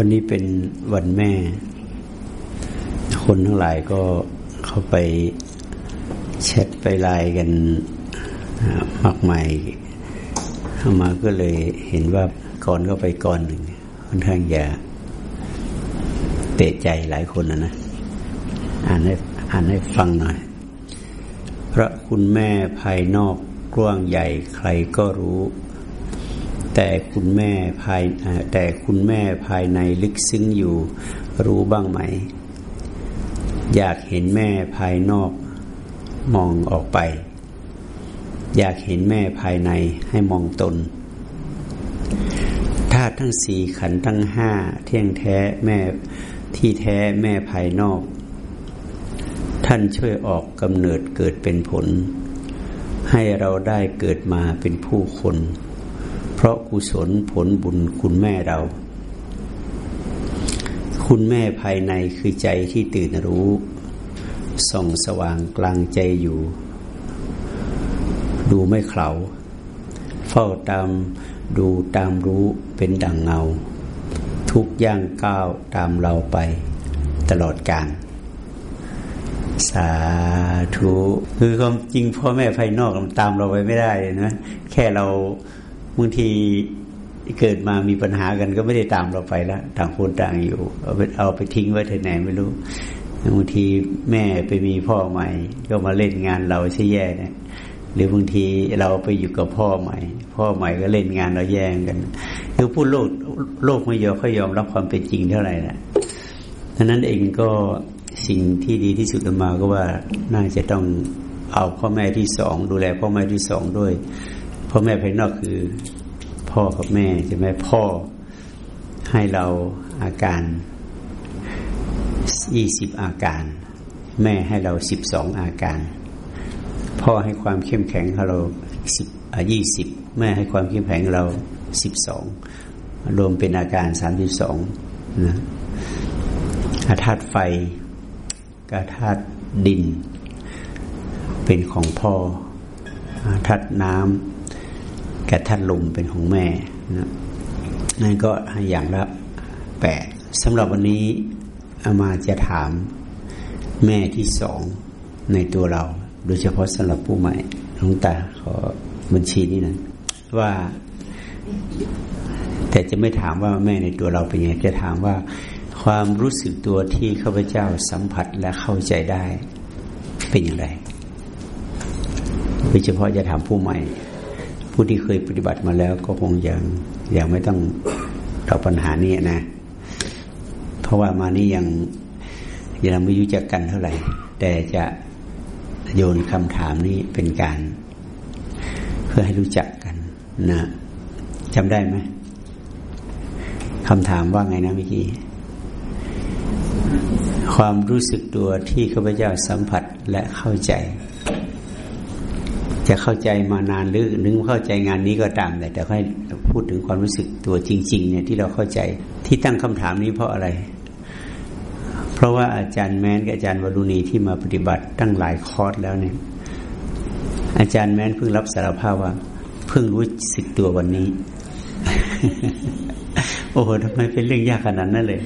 วันนี้เป็นวันแม่ คนทั้งหลายก็เข้าไปแชทไปไลน์กันมากมายเข้ามาก็เลยเห็นว่าก่อนก็ไปก่อนหนึ่งค่อนข้างจะเตะใจหลายคนนะนะอ่านให้อ่านให้ฟังหน่อย พระคุณแม่ภายนอกกว้างใหญ่ใครก็รู้ แต่คุณแม่ภายแต่คุณแม่ภายในลึกซึ้งอยู่รู้บ้างไหม อยากเห็นแม่ภายนอกมองออกไป อยากเห็นแม่ภายในให้มองตนธาตุทั้งสี่ขันทั้งห้าเที่ยงแท้แม่ที่แท้แม่ภายนอก ท่านช่วยออกกำเนิดเกิดเป็นผล ให้เราได้เกิดมาเป็นผู้คน เพราะกุศลผลบุญคุณแม่เรา คุณแม่ภายในคือใจที่ตื่นรู้ ส่องสว่างกลางใจอยู่ ดูไม่เขาเฝ้าตามดูตามรู้เป็นดังเงา ทุกย่างก้าวตามเราไปตลอดกาลสาธุคือความจริงพ่อแม่ภายนอกตามเราไปไม่ได้นะ แค่เรา บางทีเกิดมามีปัญหากันก็ไม่ได้ตามเราไปแล้วต่างคนต่างอยู่ เอาไปเอาไปทิ้งไว้ที่ไหนไม่รู้บางทีแม่ไปมีพ่อใหม่ ก็มาเล่นงานเราใช่แย่เนี่ยหรือบางทีเราไปอยู่กับพ่อใหม่ พ่อใหม่ก็เล่นงานเราแย่งกัน คือพูดโลกโลกไม่ยอมเขายอมรับความเป็นจริงเท่าไหร่นะดังนั้นเองก็สิ่งที่ดีที่สุดมาก็ว่าน่าจะต้องเอาพ่อแม่ที่สองดูแลพ่อแม่ที่สองด้วย พ่อแม่ภายนอกคือ พ่อกับแม่ใช่ไหมพ่อให้เราอาการยี่สิบอาการ แม่ให้เราสิบสองอาการ พ่อให้ความเข้มแข็งเราสิบยี่สิบแม่ให้ความเข้มแข็งเราสิบสองรวมเป็นอาการสามสิบสองนะอาธาตุไฟกับธาตุดิน เป็นของพ่อธาตุน้ำ กับธาตุลมเป็นของแม่นะนั่นก็อย่างละแปดสำหรับวันนี้อามาจะถามแม่ที่สองในตัวเรา โดยเฉพาะสำหรับผู้ใหม่หลวงตาขอบัญชีนี้นะว่าแต่จะไม่ถามว่าแม่ในตัวเราเป็นยังไงจะถามว่าความรู้สึกตัวที่ข้าพเจ้าสัมผัสและเข้าใจได้เป็นอย่างไรโดยเฉพาะจะถามผู้ใหม่ ผู้ที่เคยปฏิบัติมาแล้วก็คงยังยังไม่ต้องตอบปัญหานี้นะ เพราะว่ามานี้ยังยังไม่รู้จักกันเท่าไหร่ แต่จะโยนคำถามนี้เป็นการ เพื่อให้รู้จักกันนะจำได้ไหมคำถามว่าไงนะเมื่อกี้ความรู้สึกตัวที่ข้าพเจ้าสัมผัสและเข้าใจ จะเข้าใจมานานหรือนึกเข้าใจงานนี้ก็ตามแต่แต่ให้พูดถึงความรู้สึกตัวจริง ๆ เนี่ยที่เราเข้าใจที่ตั้งคำถามนี้เพราะอะไร เพราะว่าอาจารย์แม้นกับอาจารย์วรุณีที่มาปฏิบัติตั้งหลายคอร์สแล้วเนี่ย อาจารย์แม้นเพิ่งรับสารภาพว่า เพิ่งรู้สึกตัววันนี้ โอ้โหทำไมเป็นเรื่องยากขนาดนั้นเลย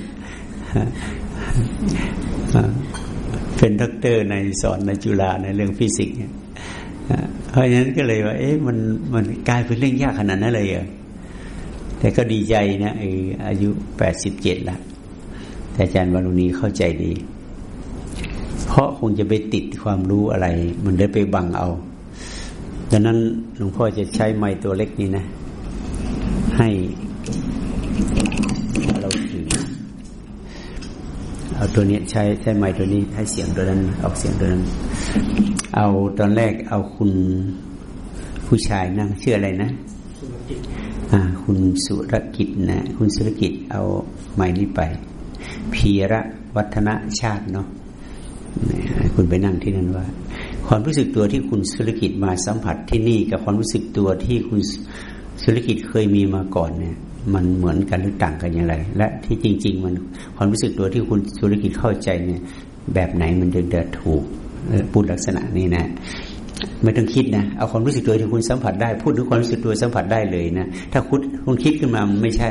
เป็นด็อกเตอร์ในสอนในจุฬาในเรื่องฟิสิกส์เพราะฉะนั้นก็เลยว่า เอ๊ะมันมันกลายเป็นเรื่องยากขนาดนั้นเลยเหรอแต่ก็ดีใจนะอายุแปดสิบเจ็ดละแต่อาจารย์วรุณีเข้าใจดี เพราะคงจะไปติดความรู้อะไร มันได้ไปบังเอาดังนั้นหลวงพ่อจะใช้ไม้ตัวเล็กนี้นะ ให้ เอาตัวนี้ใช้ใช้ไม้ตัวนี้ให้เสียงตัวนั้น ออกเสียงตัวนั้น เอาตอนแรกเอาคุณผู้ชายนั่งชื่ออะไรนะอ่าคุณสุรกิจนะคุณสุรกิจเอาไม้นี้ไป พีระวัฒนชาติเนาะคุณไปนั่งที่นั่นว่า ความรู้สึกตัวที่คุณสุรกิจมาสัมผัสที่นี่ กับความรู้สึกตัวที่คุณสุรกิจเคยมีมาก่อนเนี่ย มันเหมือนกันหรือต่างกันอย่างไร และที่จริง ๆ มันความรู้สึกตัวที่คุณธุรกิจเข้าใจเนี่ย แบบไหนมันจะเดินถูกพูดลักษณะนี้นะไม่ต้องคิดนะเอาความรู้สึกตัวที่คุณสัมผัสได้ พูดถึงความรู้สึกตัวสัมผัสได้เลยนะถ้าคุณคุณคิดขึ้นมามนไม่ใช่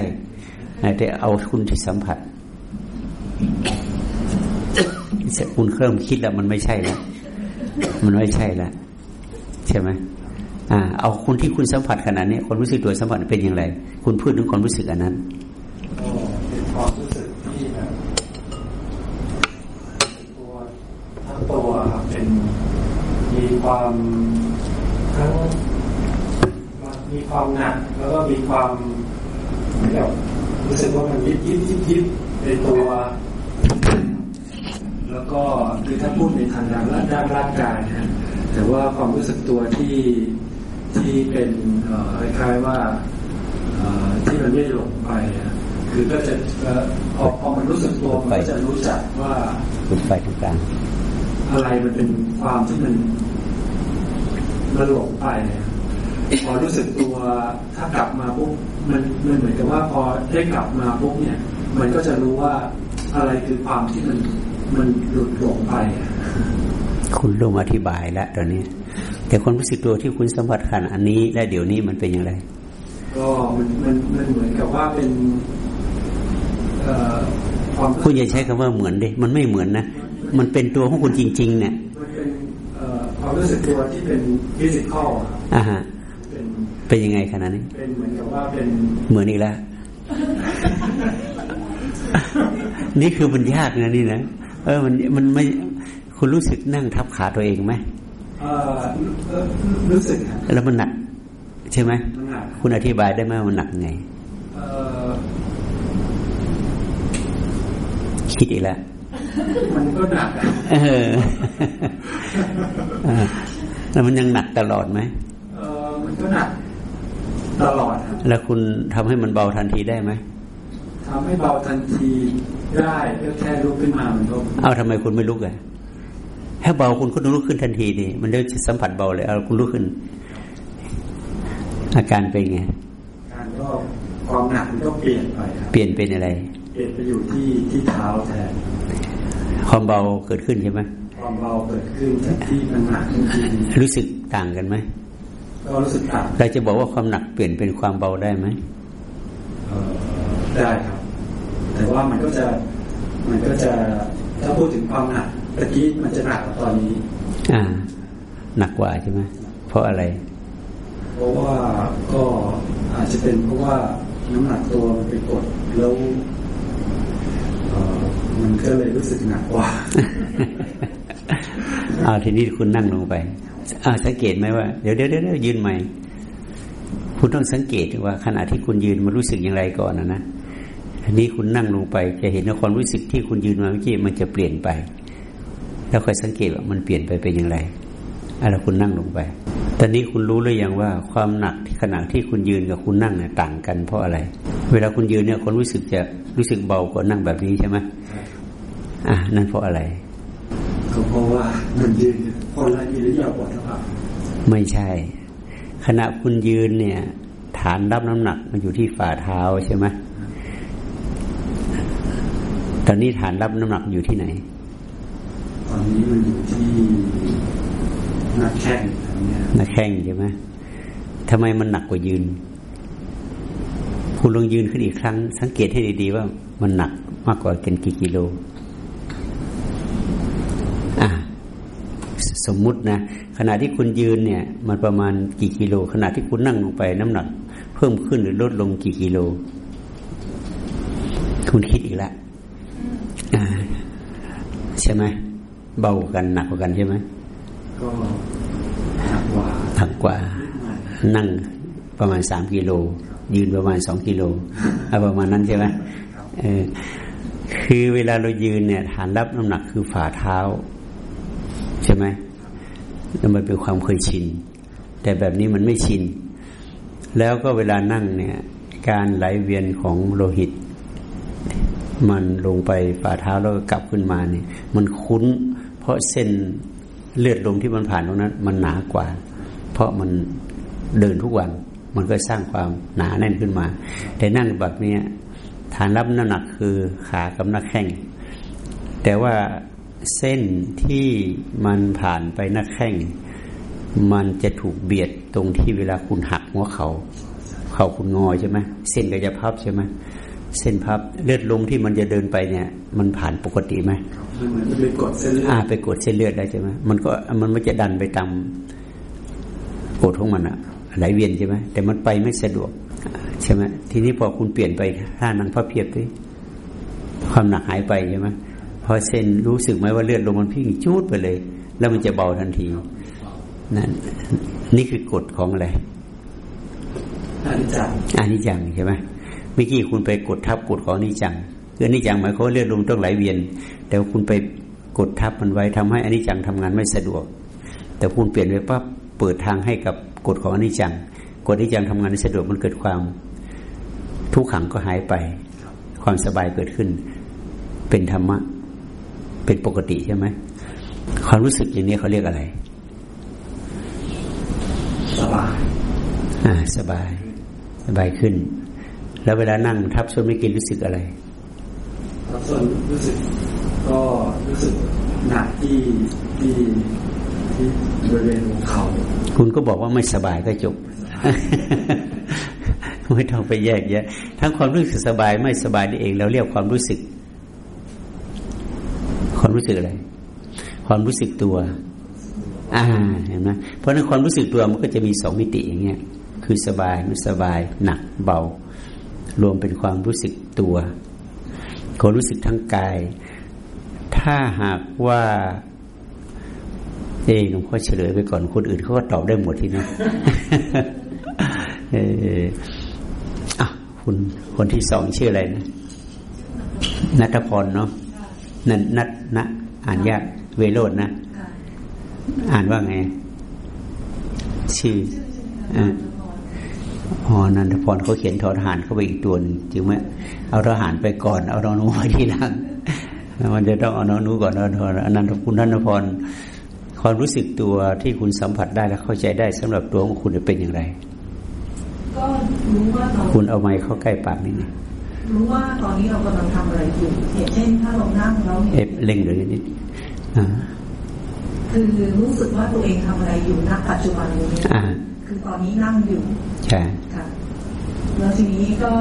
แต่เอาคุณที่สัมผัสคุณเคริ่มคิดแล้วมันไม่ใช่แล้วมันไม่ใช่แล้วใช่ไหม อ่า เอาคุณที่คุณสัมผัสขนาดนี้คนรู้สึกตัวสัมผัสเป็นอย่างไร คุณพูดถึงความรู้สึกอันนั้นเป็นความรู้สึกที่แบบตัวทั้งตัวครับเป็นมีความทั้งมีความหนักแล้วก็มีความเหมือนกับรู้สึกว่ามันยิบยิบยิบยิบในตัว แล้วก็คือถ้าพูดในทางด้านด้านร่างกายนะแต่ว่าความรู้สึกตัวที่ ที่เป็นคล้ายๆว่าที่มันไม่หลงไป คือก็จะพอพอมันรู้สึกตัวมันก็จะรู้จักว่าไฟทุกการอะไรมันเป็นความที่มันมันหลงไปพอรู้สึกตัวถ้ากลับมาปุ๊บมันมันเหมือนกับว่าพอได้กลับมาปุ๊บเนี่ย มันก็จะรู้ว่าอะไรคือความที่มันมันหลุดหลงไป คุณรู้อธิบายแล้วตอนนี้ แต่ความรู้สึกตัวที่คุณสัมผัสขันอันนี้และเดี๋ยวนี้มันเป็นอย่างไร ก็มันมันมันเหมือนกับว่าเป็นคุณอย่าใช้คำว่าเหมือนดิมันไม่เหมือนนะมันเป็นตัวของคุณจริง ๆ เนี่ยมันเป็นความรู้สึกตัวที่เป็นฟิสิกอลอ่าฮะเป็นยังไงขนาดนี้เป็นเหมือนกับว่าเป็นเหมือนอีกแล้วนี่คือมันยากนะนี่นะเออมันมันไม่คุณรู้สึกนั่งทับขาตัวเองไหมเออ รู้สึกแล้วมันหนัก ใช่ไหมคุณอธิบายได้ไหมมันหนักไงคิดอีกแล้วมันก็หนักเออแล้วมันยังหนักตลอดไหมเออมันก็หนักตลอดแล้วคุณทำให้มันเบาทันทีได้ไหมทำให้เบาทันทีได้ก็แค่ลุกขึ้นมามันก็เอาทำไมคุณไม่ลุกอะ ถ้าเบาคุณก็ต้องลุกขึ้นทันทีดิมันเริ่มสัมผัสเบาเลยเอาคุณลุกขึ้น อาการเป็นไงการก็ความหนักมันก็เปลี่ยนไปเปลี่ยนเป็นอะไร เปลี่ยนไปอยู่ที่ที่เท้าแทนความเบาเกิดขึ้นใช่ไหมความเบาเกิดขึ้นจากที่มันหนักจริงรู้สึกต่างกันไหมก็รู้สึกต่างเราจะบอกว่าความหนักเปลี่ยนเป็นความเบาได้ไหมได้ครับ แต่ว่ามันก็จะมันก็จะถ้าพูดถึงความหนัก ตะกี้มันจะหนักกว่าตอนนี้ อ่า หนักกว่าใช่ไหมเพราะอะไร เพราะว่าก็อาจจะเป็นเพราะว่าน้ำหนักตัวมันไปกดแล้วมันก็เลยรู้สึกหนักกว่าเอาทีนี้คุณนั่งลงไปสังเกตไหมว่าเดี๋ยวเดี๋ยวเดี๋ยวยืนใหม่ คุณต้องสังเกตว่าขณะที่คุณยืนมันรู้สึกอย่างไรก่อนนะนะทีนี้คุณนั่งลงไป จะเห็นว่าความรู้สึกที่คุณยืนมาเมื่อกี้มันจะเปลี่ยนไป แล้วค่อยสังเกตว่ามันเปลี่ยนไปเป็นอย่างไรอะไรคุณนั่งลงไป ตอนนี้คุณรู้หรือยังว่าความหนักที่ขณะที่คุณยืนกับคุณนั่งเนี่ยต่างกันเพราะอะไร เวลาคุณยืนเนี่ยคนรู้สึกจะรู้สึกเบากว่านั่งแบบนี้ใช่ไหมอะนั่นเพราะอะไร ก็เพราะว่ามันยืนคนละอิริยาบถหรือเปล่าไม่ใช่ ขณะคุณยืนเนี่ย ฐานรับน้ำหนักมันอยู่ที่ฝ่าเท้าใช่ไหมตอนนี้ฐานรับน้ำหนักอยู่ที่ไหน ตอนนี้มันอยู่ที่หน้าแข้งหน้าแข้งใช่ไหมทำไมมันหนักกว่ายืน คุณลองยืนขึ้นอีกครั้ง สังเกตให้ดีๆว่ามันหนักมากกว่ากันกี่กิโลสมมุตินะขณะที่คุณยืนเนี่ย มันประมาณกี่กิโล ขณะที่คุณนั่งลงไปน้ำหนัก เพิ่มขึ้นหรือลดลงกี่กิโล คุณคิดอีกแล้วใช่ไหม เบากันหนักกว่ากันใช่ไหมก็หนักกว่าหนักกว่า นั่งประมาณสามกิโล ยืนประมาณสองกิโลเอาประมาณนั้นใช่ไหมเออคือเวลาเรายืนเนี่ยฐานรับน้ำหนักคือฝ่าเท้า ใช่ไหมแล้วมันเป็นความเคยชิน แต่แบบนี้มันไม่ชิน แล้วก็เวลานั่งเนี่ย การไหลเวียนของโลหิต มันลงไปฝ่าเท้าแล้วก็กลับขึ้นมาเนี่ย มันคุ้น เพราะเส้นเลือดลมที่มันผ่านตรงนั้น มันหนากว่า เพราะมันเดินทุกวัน มันก็สร้างความหนาแน่นขึ้นมา แต่นั่งแบบนี้ฐานรับน้ำหนักคือขากับหน้าแข้งแต่ว่าเส้นที่มันผ่านไปหน้าแข้งมันจะถูกเบียดตรงที่เวลาคุณหักหัวเขา เขาคุณงอใช่ไหมเส้นก็จะพับใช่ไหม เส้นพับเลือดลมที่มันจะเดินไปเนี่ย มันผ่านปกติไหมมันเหมือนจะไปกดเส้นเลือดอ่าไปกดเส้นเลือดได้ใช่ไหมมันก็มันไม่จะดันไปตามกดของมันอะไหลเวียนใช่ไหมแต่มันไปไม่สะดวกใช่ไหมทีนี้พอคุณเปลี่ยนไปท่านั่งพับเพียบไปความหนักหายไปใช่ไหมพอเส้นรู้สึกไหมว่าเลือดลมมันพิ่งจูดไปเลย แล้วมันจะเบาทันทีนั่นนี่คือกฎของอะไรอนิจจังอนิจจังใช่ไหม เมื่อกี้คุณไปกดทับกฎของอนิจจังคืออนิจจังหมายความว่าเลือดลมต้องไหลเวียน แต่คุณไปกดทับมันไว้ทำให้อนิจจังทำงานไม่สะดวก แต่คุณเปลี่ยนไปปั๊บเปิดทางให้กับกฎของอนิจจังกฎอนิจจังทำงานไม่สะดวกมันเกิดความทุกขังก็หายไป ความสบายเกิดขึ้น เป็นธรรมะ เป็นปกติใช่ไหมความรู้สึกอย่างนี้เขาเรียกอะไร สบาย อ่า สบาย สบายขึ้น แล้วเวลานั่งทับส้นไม่กินรู้สึกอะไรทับส้นรู้สึกก็รู้สึกหนักที่ที่ที่บริเวณหัวเข่าคุณก็บอกว่าไม่สบายก็จบไม่ต้องไปแยกแยะทั้งความรู้สึกสบายไม่สบายนี่เองเราเรียกความรู้สึก ความรู้สึกอะไร ความรู้สึกตัว อ่าเห็นไหมเพราะนั้นความรู้สึกตัวมันก็จะมีสองมิติอย่างเงี้ยคือสบายไม่สบาย หนักเบา รวมเป็นความรู้สึกตัวความรู้สึกทั้งกาย ถ้าหากว่าเอ้หลวงพ่อเฉลยไปก่อนคนอื่นเขาก็ตอบได้หมดทีนะเอออะคุณคนที่สองชื่ออะไรนะนัทพรเนาะนันนัทนะอ่านยากเวโรดนะ อ่านว่าไง ชื่ออ๋ อนันทพรเขาเขียนทอทหารเข้าไปอีกตัวนึงจริงไหมเอาทหารไปก่อน เอานอนูมาทีหลังมันจะต้องเอานอนูก่อนนอนอนันทคุณนันทพรความรู้สึกตัวที่คุณสัมผัสได้และเข้าใจได้สำหรับตัวของคุณเป็นอย่างไรก็รู้ว่าคุณเอาไม้เข้าใกล้ปากนิดนึงรู้ว่าตอนนี้เรากำลังทำอะไรอยู่อย่างเช่นถ้าเรานั่งแล้วเอฟเล่งเลยนิดอ่าคือรู้สึกว่าตัวเองทำอะไรอยู่ณปัจจุบันนี้ คือตอนนี้นั่งอยู่ใช่ค่ะแล้วทีนี้ก็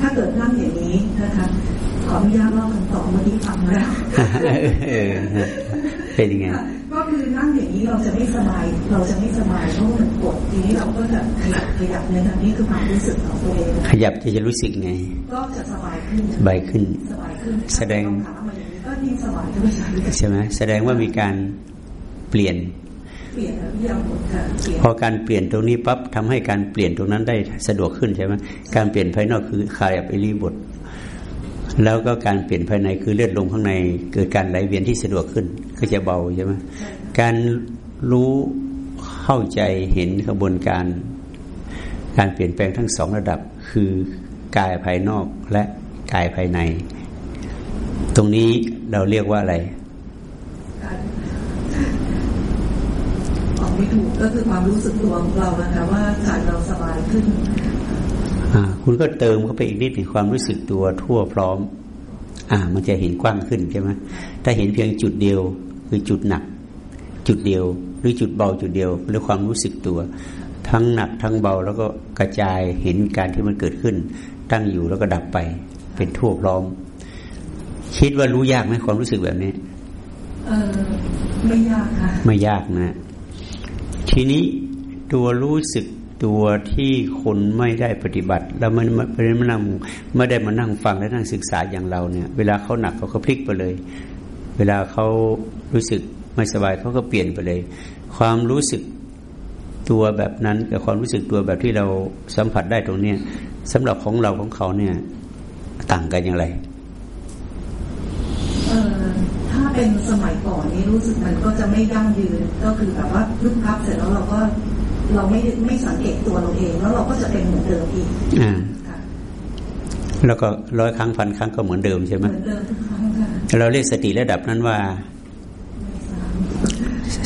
ถ้าเกิดนั่งอย่างนี้นะคะขออนุญาตเล่าคำตอบเมื่อกี้ฟังแล้วเป็นยังไงก็คือนั่งอย่างนี้เราจะไม่สบาย เราจะไม่สบายเพราะมันปวดทีนี้เราก็จะขยับขยับในทางนี้คือความรู้สึกของตัวเองขยับจะจะรู้สึกไง ก็จะสบายขึ้นสบายขึ้นสบายขึ้น แสดงก็ยิ่งสบายขึ้นใช่ไหมแสดงว่ามีการเปลี่ยน พอการเปลี่ยนตรงนี้ปั๊บทำให้การเปลี่ยนตรงนั้นได้สะดวกขึ้นใช่ไหมการเปลี่ยนภายนอกคือคายับอิริบท แล้วก็การเปลี่ยนภายในคือเลือดลงข้างใน เกิดการไหลเวียนที่สะดวกขึ้น ก็จะเบาใช่ไหมการรู้เข้าใจเห็นกระบวนการ การเปลี่ยนแปลงทั้งสองระดับ คือกายภายนอกและกายภายใน ตรงนี้เราเรียกว่าอะไร ไม่ถูกก็คือความรู้สึกตัวของเรานะคะว่าใจเราสบายขึ้นอ่าคุณก็เติมเข้าไปอีกนิดถึงความรู้สึกตัวทั่วพร้อม อ่า มันจะเห็นกว้างขึ้นใช่ไหมถ้าเห็นเพียงจุดเดียว คือจุดหนัก จุดเดียว หรือจุดเบาจุดเดียวหรือความรู้สึกตัว ทั้งหนักทั้งเบาแล้วก็กระจายเห็นการที่มันเกิดขึ้น ตั้งอยู่แล้วก็ดับไป เป็นทั่วพร้อม คิดว่ารู้ยากไหมความรู้สึกแบบนี้ เออไม่ยากค่ะ ไม่ยากนะ ทีนี้ตัวรู้สึกตัวที่คนไม่ได้ปฏิบัติ แล้วมันไม่ได้มานั่งไม่ได้มานั่งฟังและนั่งศึกษาอย่างเราเนี่ย เวลาเขาหนักเขาก็พลิกไปเลย เวลาเขารู้สึกไม่สบายเขาก็เปลี่ยนไปเลย ความรู้สึกตัวแบบนั้นกับความรู้สึกตัวแบบที่เราสัมผัสได้ตรงเนี้ยสำหรับของเราของเขาเนี่ย ต่างกันอย่างไร เป็นสมัยก่อนนี้รู้สึกมันก็จะไม่ยั่งยืน ก็คือแบบว่าพึกพับเสร็จแล้วเราก็เราไม่ไม่สังเกตตัวเราเอง แล้วเราก็จะเป็นเหมือนเดิมอีกอ่าแล้วก็ร้อยครั้งพันครั้งก็เหมือนเดิมใช่ไหมเหมือนเดิมทุกครั้งค่ะเราเรียกสติระดับนั้นว่า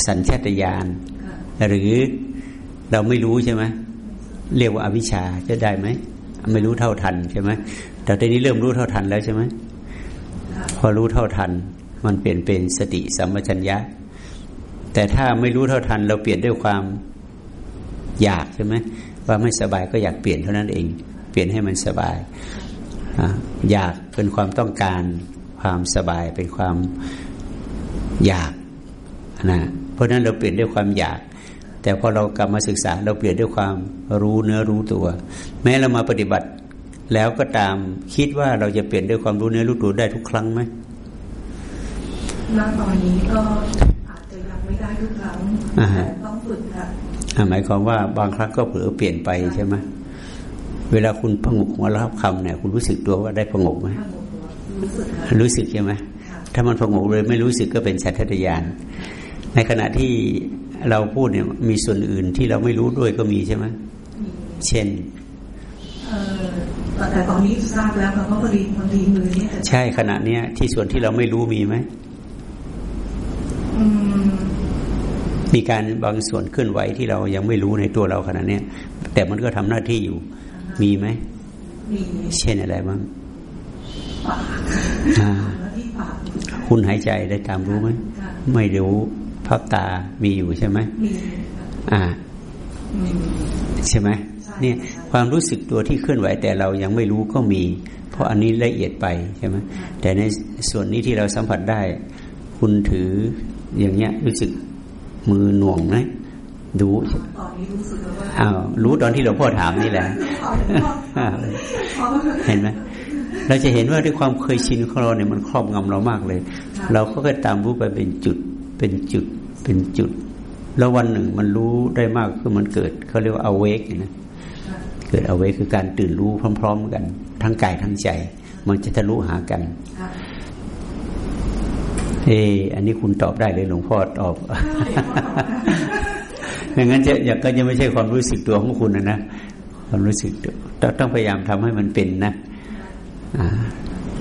สัญชาตญาณหรือเราไม่รู้ใช่ไหมเรียกว่าอวิชชาจะได้ไหมไม่รู้เท่าทันใช่ไหมแต่ตอนนี้เริ่มรู้เท่าทันแล้วใช่ไหมพอรู้เท่าทัน มันเปลี่ยนเป็นสติสัมปชัญญะ แต่ถ้าไม่รู้เท่าทัน เราเปลี่ยนด้วยความอยากใช่ไหมว่าไม่สบายก็อยากเปลี่ยนเท่านั้นเอง เปลี่ยนให้มันสบายอยากเป็นความต้องการความสบายเป็นความอยากนะเพราะนั้นเราเปลี่ยนด้วยความอยาก แต่พอเรากลับมาศึกษาเราเปลี่ยนด้วยความรู้เนื้อรู้ตัว แม้เรามาปฏิบัติแล้วก็ตามคิดว่าเราจะเปลี่ยนด้วยความรู้เนื้อรู้ตัวได้ทุกครั้งไหม ณตอนนี้ก็อาจจะยังไม่ได้ทุกครั้งแต่ต้องฝึกค่ะหมายความว่าบางครั้งก็เผลอเปลี่ยนไปใช่ไหมเวลาคุณพงกมารับคำเนี่ย คุณรู้สึกตัวว่าได้พงกไหมรู้สึกใช่ไหมถ้ามันพงกเลยไม่รู้สึกก็เป็นสัตยญาณในขณะที่เราพูดเนี่ยมีส่วนอื่นที่เราไม่รู้ด้วยก็มีใช่ไหมเช่นแต่ตอนนี้ทราบแล้วเพราะพอดีพอดีมือเนี่ยใช่ขณะเนี้ยที่ส่วนที่เราไม่รู้มีไหม มีการบางส่วนเคลื่อนไหวที่เรายังไม่รู้ในตัวเราขณะนี้แต่มันก็ทำหน้าที่อยู่ มีไหมมีเช่นอะไรบ้างคุณหายใจได้ตามรู้ไหมไม่รู้พับตามีอยู่ใช่ไหมอ่าใช่ไหมเนี่ยความรู้สึกตัวที่เคลื่อนไหวแต่เรายังไม่รู้ก็มี เพราะอันนี้ละเอียดไปใช่ไหมแต่ในส่วนนี้ที่เราสัมผัสได้ คุณถืออย่างเงี้ยรู้สึก มือหน่วงไหมดูอ้าวรู้ตอนที่หลวงพ่อถามนี่แหละเห็นไหมเราจะเห็นว่าด้วยความเคยชินของเราเนี่ยมันครอบงำเรามากเลย เราก็ค่ตามรู้ไปเป็นจุด เป็นจุด เป็นจุด แล้ววันหนึ่งมันรู้ได้มากคือมันเกิดเขาเรียกว่าอเวกนะเกิดอเวกคือการตื่นรู้พร้อม ๆ กัน ทั้งกายทั้งใจ มันจะทะลุหากัน เอออันนี้คุณตอบได้เลยหลวงพ่อตอบไม่งั้นจะอยากก็จะไม่ใช่ความรู้สึกตัวของคุณนะนะความรู้สึกต้องพยายามทำให้มันเป็นนะ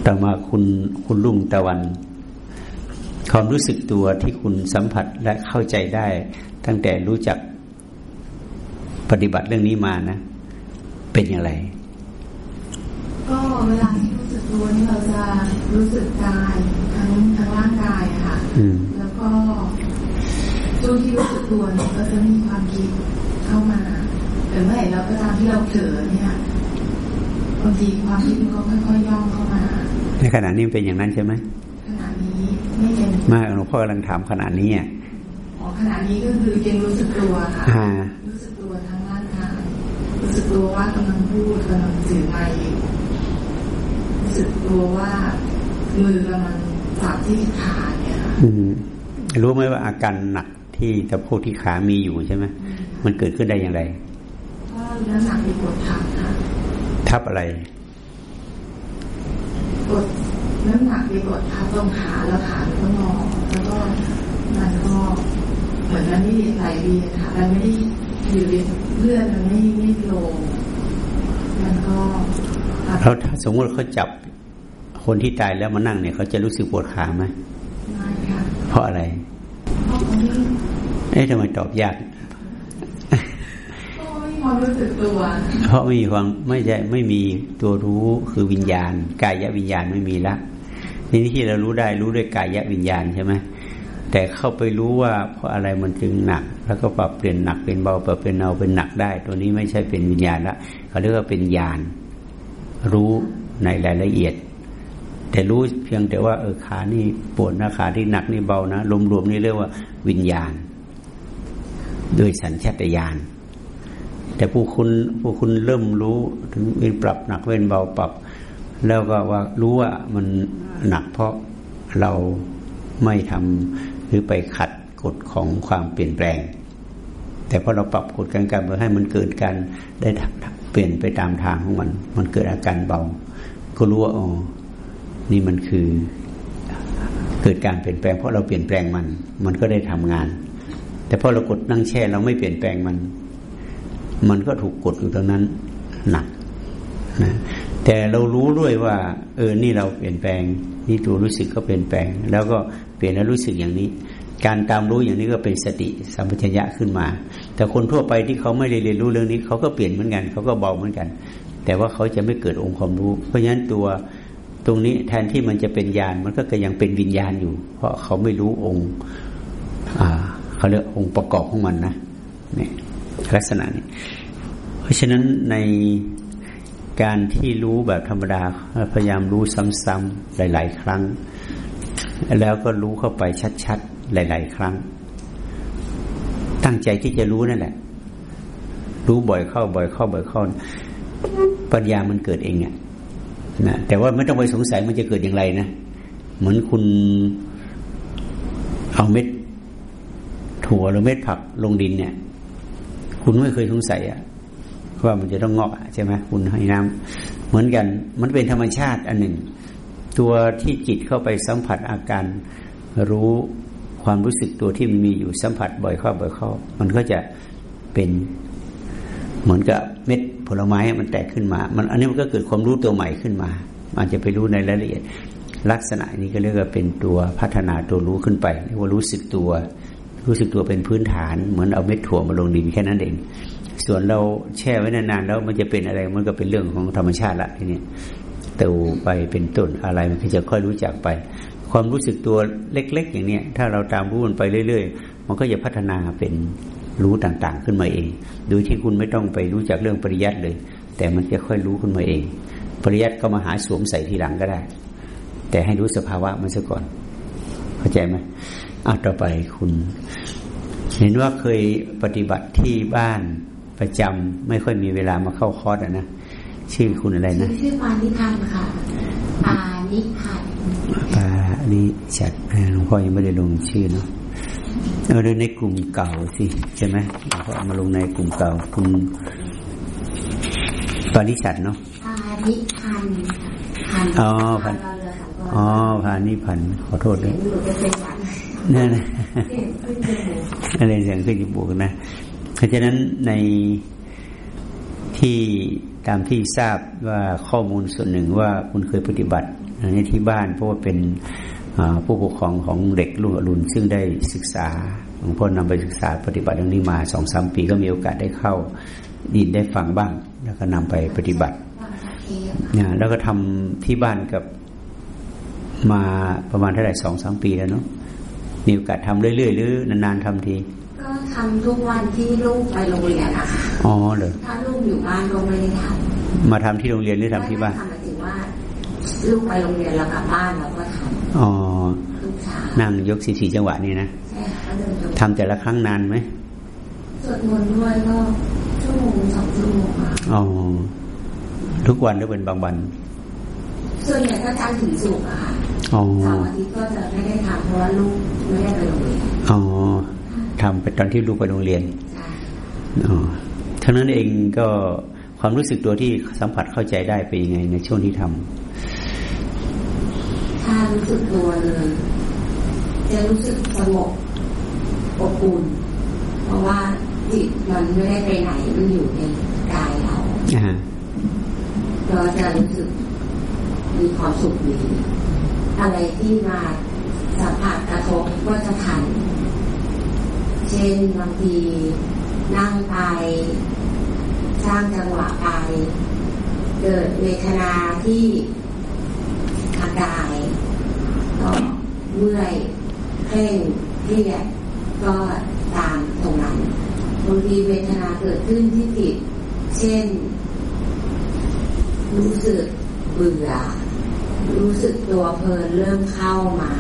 ต่อมาคุณคุณลุงตะวัน ความรู้สึกตัวที่คุณสัมผัสและเข้าใจได้ ตั้งแต่รู้จักปฏิบัติเรื่องนี้มานะ เป็นอย่างไร ก็เวลาที่รู้สึกตัวนี่เราจะรู้สึกกายทั้งทั้ง ร่างกายค่ะแล้วก็ช่วงที่รู้สึกตัวเนี่ยก็จะมีความคิดเข้ามาแต่เมื่อไหร่เราก็ตามที่เราเผลอเนี่ยบางทีความคิดมันก็ค่อยๆย่องเข้ามา ในขณะนี้เป็นอย่างนั้นใช่ไหมขณะนี้ไม่เป็นมากหลวงพ่อกำลังถามขณะนี้อะอ๋อขณะนี้ก็คือยังรู้สึกตัวค่ะรู้สึกตัวทั้งร่างกายรู้สึกตัวว่ากำลังพูดกำลังสื่อไมอยู่รู้สึกตัวว่ามือกำลัง จับที่ขาเนี่ยรู้ไหมว่าอาการหนักที่ตะโพกที่ขามีอยู่ใช่ไหมมันเกิดขึ้นได้อย่างไรว่าน้ำหนักมีกดทับค่ะทับอะไรกดน้ำหนักมีกดทับตรงขาแล้วขาก็งอแล้วก็มันก็เหมือนมันไม่ไหลเวียนค่ะมันไม่ได้อยู่ในเลือดมันไม่ไม่ลงมันก็เราถ้าสมมติเขาจับ คนที่ตายแล้วมานั่งเนี่ยเขาจะรู้สึกปวดขาไหมไม่ค่ะเพราะอะไรเพราะเอ๊ะทำไมตอบยากความรู้สึกตัว เพราะไม่มีความไม่ใช่ไม่มีตัวรู้คือวิญญาณ กายวิญญาณไม่มีละนี่ที่เรารู้ได้รู้ด้วยกายวิญญาณใช่ไหมแต่เข้าไปรู้ว่าเพราะอะไรมันจึงหนัก แล้วก็ปรับเปลี่ยนหนักเป็นเบาปรับเป็นเบาเป็นหนักได้ ตัวนี้ไม่ใช่เป็นวิญญาณละเขาเรียกว่าเป็นญาณรู้ในรายละเอียด แต่รู้เพียงแต่ว่าเออขานี่ปวดนะขาที่หนักนี่เบานะรวมๆนี่เรียกว่าวิญญาณ โดยสัญชาตญาณแต่ผู้คุณผู้คุณเริ่มรู้ถึงเว้นปรับหนักเว้นเบาปรับ แล้วก็ว่ารู้ว่ามันหนักเพราะเราไม่ทำหรือไปขัดกฎของความเปลี่ยนแปลง แต่พอเราปรับกฎการการเพื่อให้มันเกิดการได้เปลี่ยนไปตามทางของมัน มันเกิดอาการเบา ก็รู้ว่าอ๋อ นี่มันคือเกิดการเปลี่ยนแปลงเพราะเราเปลี่ยนแปลงมัน มันก็ได้ทำงาน แต่พอเรากดนั่งแช่เราไม่เปลี่ยนแปลงมัน มันก็ถูกกดอยู่ตรงนั้นหนักนะแต่เรารู้ด้วยว่า เออนี่เราเปลี่ยนแปลง นี่ตัวรู้สึกก็เปลี่ยนแปลง แล้วก็เปลี่ยนแล้วรู้สึกอย่างนี้ การตามรู้อย่างนี้ก็เป็นสติสัมปชัญญะขึ้นมา แต่คนทั่วไปที่เขาไม่ได้เรียนรู้เรื่องนี้เขาก็เปลี่ยนเหมือนกันเขาก็เบาเหมือนกัน แต่ว่าเขาจะไม่เกิดองค์ความรู้ เพราะฉะนั้นตัว ตรงนี้แทนที่มันจะเป็นญาณมันก็ยังเป็นวิญญาณอยู่ เพราะเขาไม่รู้องค์อ่าเขาเรียกองค์ประกอบของมันนะเนี่ยลักษณะนี้ เพราะฉะนั้นในการที่รู้แบบธรรมดาพยายามรู้ซ้ำๆหลาย ๆ ครั้ง แล้วก็รู้เข้าไปชัดๆหลาย ๆ ครั้ง ตั้งใจที่จะรู้นั่นแหละ รู้บ่อยเข้าบ่อยเข้าบ่อยเข้า ปัญญามันเกิดเองอะ นะแต่ว่าไม่ต้องไปสงสัยมันจะเกิดอย่างไรนะเหมือนคุณเอาเม็ดถั่วหรือเม็ดผักลงดินเนี่ย คุณไม่เคยสงสัยอะว่ามันจะต้องงอกใช่ไหมคุณให้น้ำเหมือนกัน มันเป็นธรรมชาติอันหนึ่ง ตัวที่จิตเข้าไปสัมผัสอาการรู้ความรู้สึกตัวที่มันมีอยู่สัมผัสบ่อยเข้าบ่อยเข้า มันก็จะเป็นเหมือนกับเม็ด ผลไม้มันแตกขึ้นมา มันอันนี้มันก็เกิดความรู้ตัวใหม่ขึ้นมา มันจะไปรู้ในรายละเอียด ลักษณะนี้ก็เรียกว่าเป็นตัวพัฒนาตัวรู้ขึ้นไปเรียกว่ารู้สึกตัว รู้สึกตัวเป็นพื้นฐาน เหมือนเอาเม็ดถั่วมาลงดินแค่นั้นเอง ส่วนเราแช่ไว้นานๆแล้วมันจะเป็นอะไรมันก็เป็นเรื่องของธรรมชาติละทีนี้เติไปเป็นต้นอะไรมันก็จะค่อยรู้จักไป ความรู้สึกตัวเล็ก ๆ อย่างเนี้ยถ้าเราตามรู้มันไปเรื่อย ๆ มันก็จะพัฒนาเป็น รู้ต่างๆ ขึ้นมาเอง โดยที่คุณไม่ต้องไปรู้จักเรื่องปริยัติเลย แต่มันจะค่อยรู้ขึ้นมาเอง ปริยัติก็มาหาสวมใส่ทีหลังก็ได้ แต่ให้รู้สภาวะมันซะก่อน เข้าใจไหมอะต่อไปคุณ เห็นว่าเคยปฏิบัติที่บ้านประจำไม่ค่อยมีเวลามาเข้าคอร์สนะชื่อคุณอะไรนะ ชื่อปานิพันธ์ค่ะปานิพันธ์ปานิชัดหลวงพ่อยังไม่ได้ลงชื่อเนาะ เอาในกลุ่มเก่าสิใช่ไหมเราเอามาลงในกลุ่มเก่าคุณปานิชัดเนาะปานิพันอ๋อพันอ๋อพานิพันขอโทษด้วยนั่นอะไรเสียงขึ้นจมูกนะ เพราะฉะนั้นในที่ตามที่ทราบว่าข้อมูลส่วนหนึ่งว่าคุณเคยปฏิบัติในที่บ้านเพราะว่าเป็น ผู้ปกครองของเด็กลูกอรุณซึ่งได้ศึกษาหลวงพ่อนำไปศึกษาปฏิบัติเรื่องนี้มาสองสามปีก็มีโอกาสได้เข้าดินได้ฟังบ้าง แล้วก็นำไปปฏิบัติเนี่ยแล้วก็ทำที่บ้านกับมาประมาณเท่าไหร่สองสามปีแล้วเนาะมีโอกาสทำเรื่อยๆหรือนานๆทำทีก็ทำทุกวันที่ลูกไปโรงเรียนนะคะอ๋อเลยถ้าลูกอยู่บ้านก็ไม่ได้ทำมาทำที่โรงเรียนหรือทำที่บ้านทำหมายถึงว่าลูกไปโรงเรียนแล้วกลับบ้านเราก็ทำ อ๋อ นั่งยกสี่สี่จังหวะนี่นะทำแต่ละครั้งนานไหมสวดมนต์ด้วยก็ชั่วโมงสองชั่วโมงอ๋อ ทุกวันหรือเป็นบางวัน ส่วนใหญ่ก็จันทร์ถึงศุกร์อะค่ะเสาร์อาทิตย์ก็จะไม่ได้ทำเพราะว่าลูกไม่ได้ไปโรงเรียน อ๋อทำไปตอนที่ลูกไปโรงเรียนอ๋อทั้งนั้นเองก็ความรู้สึกตัวที่สัมผัสเข้าใจได้เป็นยังไงในช่วงที่ทำถ้า รู้สึกตัวเลยจะรู้สึกสงบอบอุ่นเพราะว่าจิตมันไม่ได้ไปไหนมันอยู่ในกายเราก็จะรู้สึกมีความสุขดีอะไรที่มาสัมผัสกระทบก็จะทัน เช่นบางทีนั่งไปสร้างจังหวะไปเกิดเวทนาที่อากาย ก็เมื่อยเพ่งเครียดก็ตามตรงนั้นบางทีเวทนาเกิดขึ้นที่จิตเช่น รู้สึกเบื่อ รู้สึกตัวเพลินเริ่มเข้ามา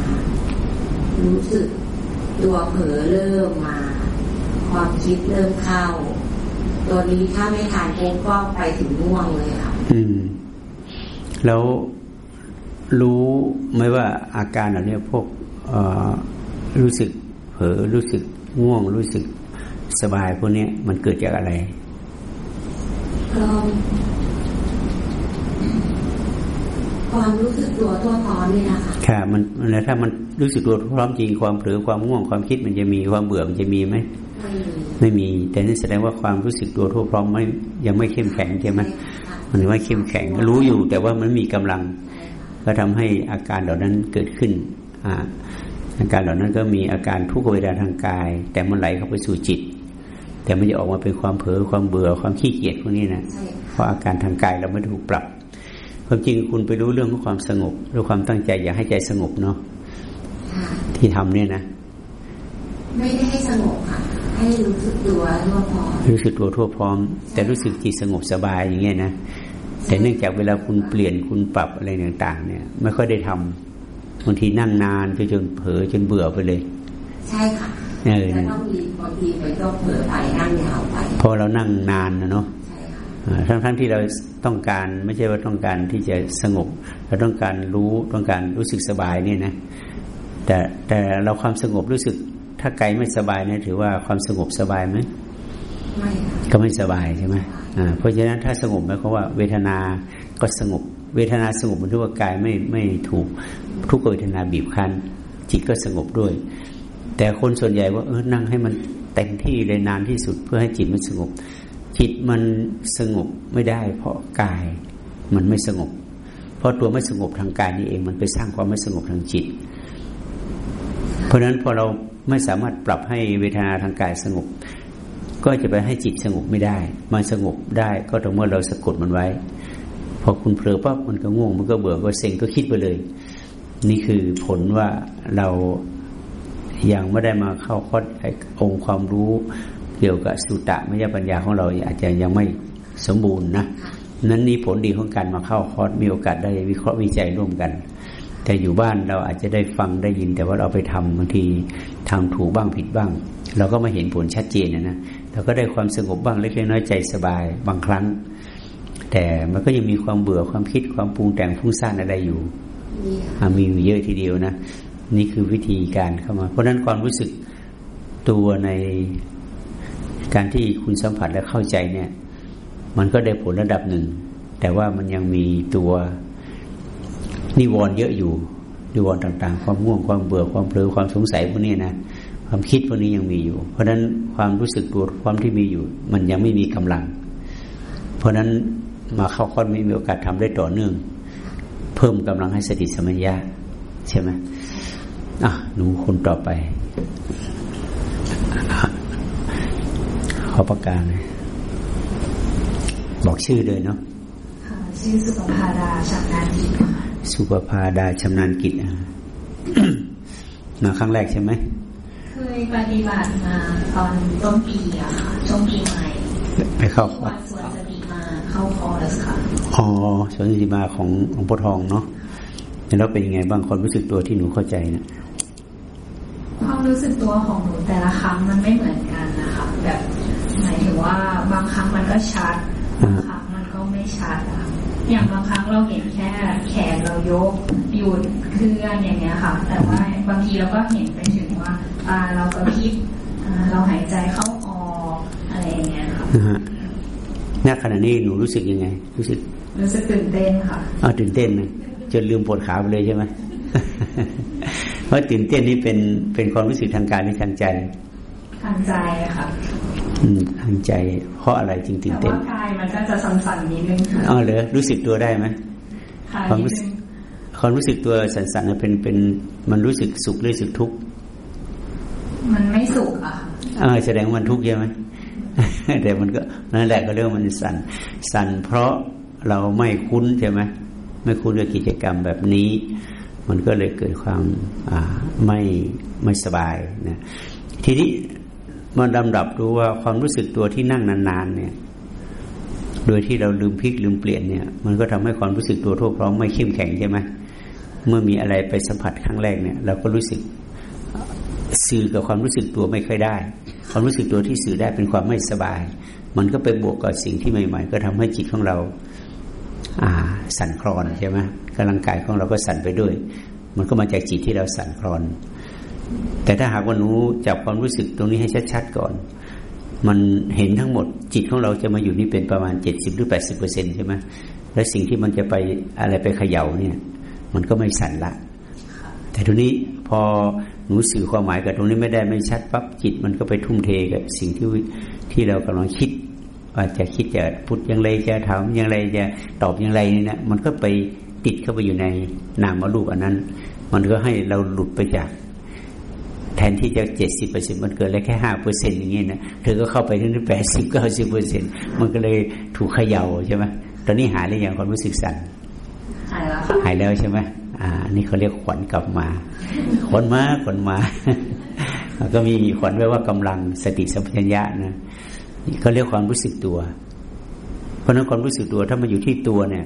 รู้สึกตัวเผลอเริ่มมา ความคิดเริ่มเข้า ตัวนี้ถ้าไม่ทานปุ๊บก็ไปถึงง่วงเลยค่ะ อืม แล้ว รู้ไหมว่าอาการเหล่านี้พวกรู้สึกเผลอรู้สึกง่วงรู้สึกสบายพวกนี้มันเกิดจากอะไรความรู้สึกตัวทั่วพร้อมนี่นะคะค่ะ มันแล้วถ้ามันรู้สึกตัวพร้อมจริงความเผลอความง่วงความคิดมันจะมีความเบื่อมันจะมีไหมไม่มี แต่นั่นแสดงว่าความรู้สึกตัวทั่วพร้อมไม่ยังไม่เข้มแข็งใช่ไหมมันไม่เข้มแข็งรู้อยู่ แต่ว่ามันมีกำลัง ก็ทำให้อาการเหล่านั้นเกิดขึ้นอ่าอาการเหล่านั้นก็มีอาการทุกขเวทนาทางกาย แต่มันไหลเข้าไปสู่จิต แต่มันจะออกมาเป็นความเผลอความเบื่อความขี้เกียจพวกนี้นะเพราะอาการทางกายเราไม่ถูกปรับ ความจริงคุณไปรู้เรื่องของความสงบด้วยความตั้งใจอยากให้ใจสงบเนาะที่ทำเนี่ยนะ ไม่ได้ให้สงบค่ะให้รู้สึกตัวทั่วพร้อมรู้สึกตัวทั่วพร้อม แต่รู้สึกจิตสงบสบายอย่างเงี้ยนะ แต่เนื่องจากเวลาคุณเปลี่ยนคุณปรับอะไรต่างๆ เนี่ย ไม่ค่อยได้ทำบางทีนั่งนานจนจนเผลอจนเบื่อไปเลย ใช่ค่ะเออต้องมีบางทีมันก็เผลอไปนั่งยาวไปพอเรานั่งนานนะเนาะทั้งทั้งที่เราต้องการไม่ใช่ว่าต้องการที่จะสงบ เราต้องการรู้ต้องการรู้สึกสบายเนี่ยนะ แต่แต่เราความสงบรู้สึกถ้าไกลไม่สบายเนี่ยถือว่าความสงบสบายไหมไม่ ก็ไม่สบายใช่ไหมเพราะฉะนั้นถ้าสงบหมายความว่าเวทนาก็สงบ เวทนาสงบมันทุกกายไม่ไม่ถูกทุกเวทนาบีบคั้น จิตก็สงบด้วย แต่คนส่วนใหญ่ว่าเออนั่งให้มันเต็มที่เลยนานที่สุดเพื่อให้จิตมันสงบ จิตมันสงบไม่ได้ เพราะกายมันไม่สงบ เพราะตัวไม่สงบทางกายนี่เอง มันไปสร้างความไม่สงบทางจิต เพราะฉะนั้นพอเราไม่สามารถปรับให้เวทนาทางกายสงบ ก็จะไปให้จิตสงบไม่ได้ มันสงบได้ก็ต่อเมื่อเราสะกดมันไว้ พอคุณเผลอปั๊บมันก็ง่วงมันก็เบื่อก็เซ็งก็คิดไปเลย นี่คือผลว่าเรายังไม่ได้มาเข้าข้อองค์ความรู้เกี่ยวกับสุตะมยปัญญาของเราอาจจะยังไม่สมบูรณ์นะนั้นนี่ผลดีของการมาเข้าคอร์สมีโอกาสได้วิเคราะห์วิจัยร่วมกัน แต่อยู่บ้านเราอาจจะได้ฟังได้ยิน แต่ว่าเราไปทำบางทีทำถูกบ้างผิดบ้าง เราก็มาเห็นผลชัดเจนนะนะ เราก็ได้ความสงบบ้างเล็กน้อยใจสบาย บางครั้ง แต่มันก็ยังมีความเบื่อความคิดความปรุงแต่งฟุ้งซ่านอะไรอยู่มีอยู่เยอะทีเดียวนะนี่คือวิธีการเข้ามา เพราะนั้นความรู้สึกตัวในการที่คุณสัมผัสและเข้าใจเนี่ย มันก็ได้ผลระดับหนึ่ง แต่ว่ามันยังมีตัวนิวรณ์เยอะอยู่นิวรณ์ต่าง ๆ ความง่วงความเบื่อความเพลิความสงสัยพวกนี้นะ ความคิดพวกนี้ยังมีอยู่ เพราะฉะนั้นความรู้สึกตัวความที่มีอยู่ มันยังไม่มีกำลัง เพราะฉะนั้นมาเข้าคอร์สมีโอกาสทำได้ต่อเนื่อง เพิ่มกำลังให้สติสมัญญาใช่ไหมอะหนูคนต่อไป ขอประกาศเลยบอกชื่อเลยเนาะชื่อสุปภาดาชำนาญกิจสุปภาดาชำนาญกิจมาครั้งแรกใช่ไหมเค ยปฏิบัติมาตอนต้นปีอะค่ะช่วงปีใหม่ไปเข้าคอร์สสวนสติมาเข้าคอร์สค่ะอ๋อสวนสติมาของหลวงพ่อทองเนาะแล้วเป็นยังไงบ้างความรู้สึกตัวที่หนูเข้าใจเนะความรู้สึกตัวของหนูแต่ละครั้งมันไม่เหมือนกันนะคะแบบหมายถึงว่าบางครั้งมันก็ชัดบางครั้งมันก็ไม่ชัดอะอย่างบางครั้งเราเห็นแค่แขนเรายกหยุดเคลื่อนอย่างเงี้ยค่ะ แต่ว่าบางทีเราก็เห็นไปถึงว่า ตาเราก็คิดเราหายใจเข้าออกอะไรอย่างเงี้ยค่ะณขณะนี้หนูรู้สึกยังไง รู้สึกรู้สึกตื่นเต้นค่ะอ๋อตื่นเต้นนะจนลืมปวดขาไปเลยใช่ไหมเพราะตื่นเต้นนี่เป็นเป็นความรู้สึกทางกายหรือทางใจ ทางใจค่ะอืมทางใจ เพราะอะไรจริงตื่นเต้นแต่ว่ากายมันก็จะสั่นๆนิดนึงค่ะอ๋อเหรอรู้สึกตัวได้ไหมความรู้สึกความรู้สึกตัวสั่นๆเป็นเป็นมันรู้สึกสุขหรือรู้สึกทุกข์ มันไม่สุขอะอ่าแสดงมันทุกข์ใช่ไหมแต่มันก็นั่นแหละก็เรื่องมันสั่นสั่นเพราะเราไม่คุ้นใช่ไหมไม่คุ้นกับกิจกรรมแบบนี้ มันก็เลยเกิดความไม่ไม่สบายนะทีนี้มาดำดับดูว่าความรู้สึกตัวที่นั่งนานๆเนี่ย โดยที่เราลืมพลิกลืมเปลี่ยนเนี่ย มันก็ทำให้ความรู้สึกตัวทั่วพร้อมไม่เข้มแข็งใช่ไหมเมื่อมีอะไรไปสัมผัสครั้งแรกเนี่ย เราก็รู้สึก สื่อกับความรู้สึกตัวไม่ค่อยได้ ความรู้สึกตัวที่สื่อได้เป็นความไม่สบาย มันก็ไปบวกกับสิ่งที่ใหม่ ๆ ก็ทำให้จิตของเรา อ่า สั่นคลอนใช่ไหมกำลังกายของเราก็สั่นไปด้วย มันก็มาจากจิตที่เราสั่นคลอน แต่ถ้าหากว่าหนูจับความรู้สึกตรงนี้ให้ชัดๆก่อน มันเห็นทั้งหมด จิตของเราจะมาอยู่นี่เป็นประมาณเจ็ดสิบหรือแปดสิบเปอร์เซ็นใช่ไหมและสิ่งที่มันจะไปอะไรไปเขย่าเนี่ย มันก็ไม่สั่นละ แต่ทีนี้พอหนูสื่อความหมายกับตรงนี้ไม่ได้ไม่ชัดปั๊บจิตมันก็ไปทุ่มเทกับสิ่งที่ที่เรากำลังคิดว่าจะคิดจะพูดยังไรจะถามยังไรจะตอบยังไรนี่นะมันก็ไปติดเข้าไปอยู่ในนามรูปอันนั้น มันก็ให้เราหลุดไปจาก แทนที่จะเจ็ดสิบเปอร์เซ็นมันเกิดแค่แค่ห้าเปอร์เซ็นต์อย่างนี้นะเธอก็เข้าไปถึงแปดสิบเก้าสิบเปอร์เซ็นมันก็เลยถูกเขย่าใช่ไหมตอนนี้หายหรือยังความรู้สึกสั่นหายแล้วหายแล้วใช่ไหม อ่านี่เขาเรียกขวัญกลับมาขวัญมาขวัญมาก็มีขวัญไว้ว่ากำลังสติสัมปชัญญะนะนี่เขาเรียกความรู้สึกตัว เพราะนั้นความรู้สึกตัวถ้ามันอยู่ที่ตัวเนี่ย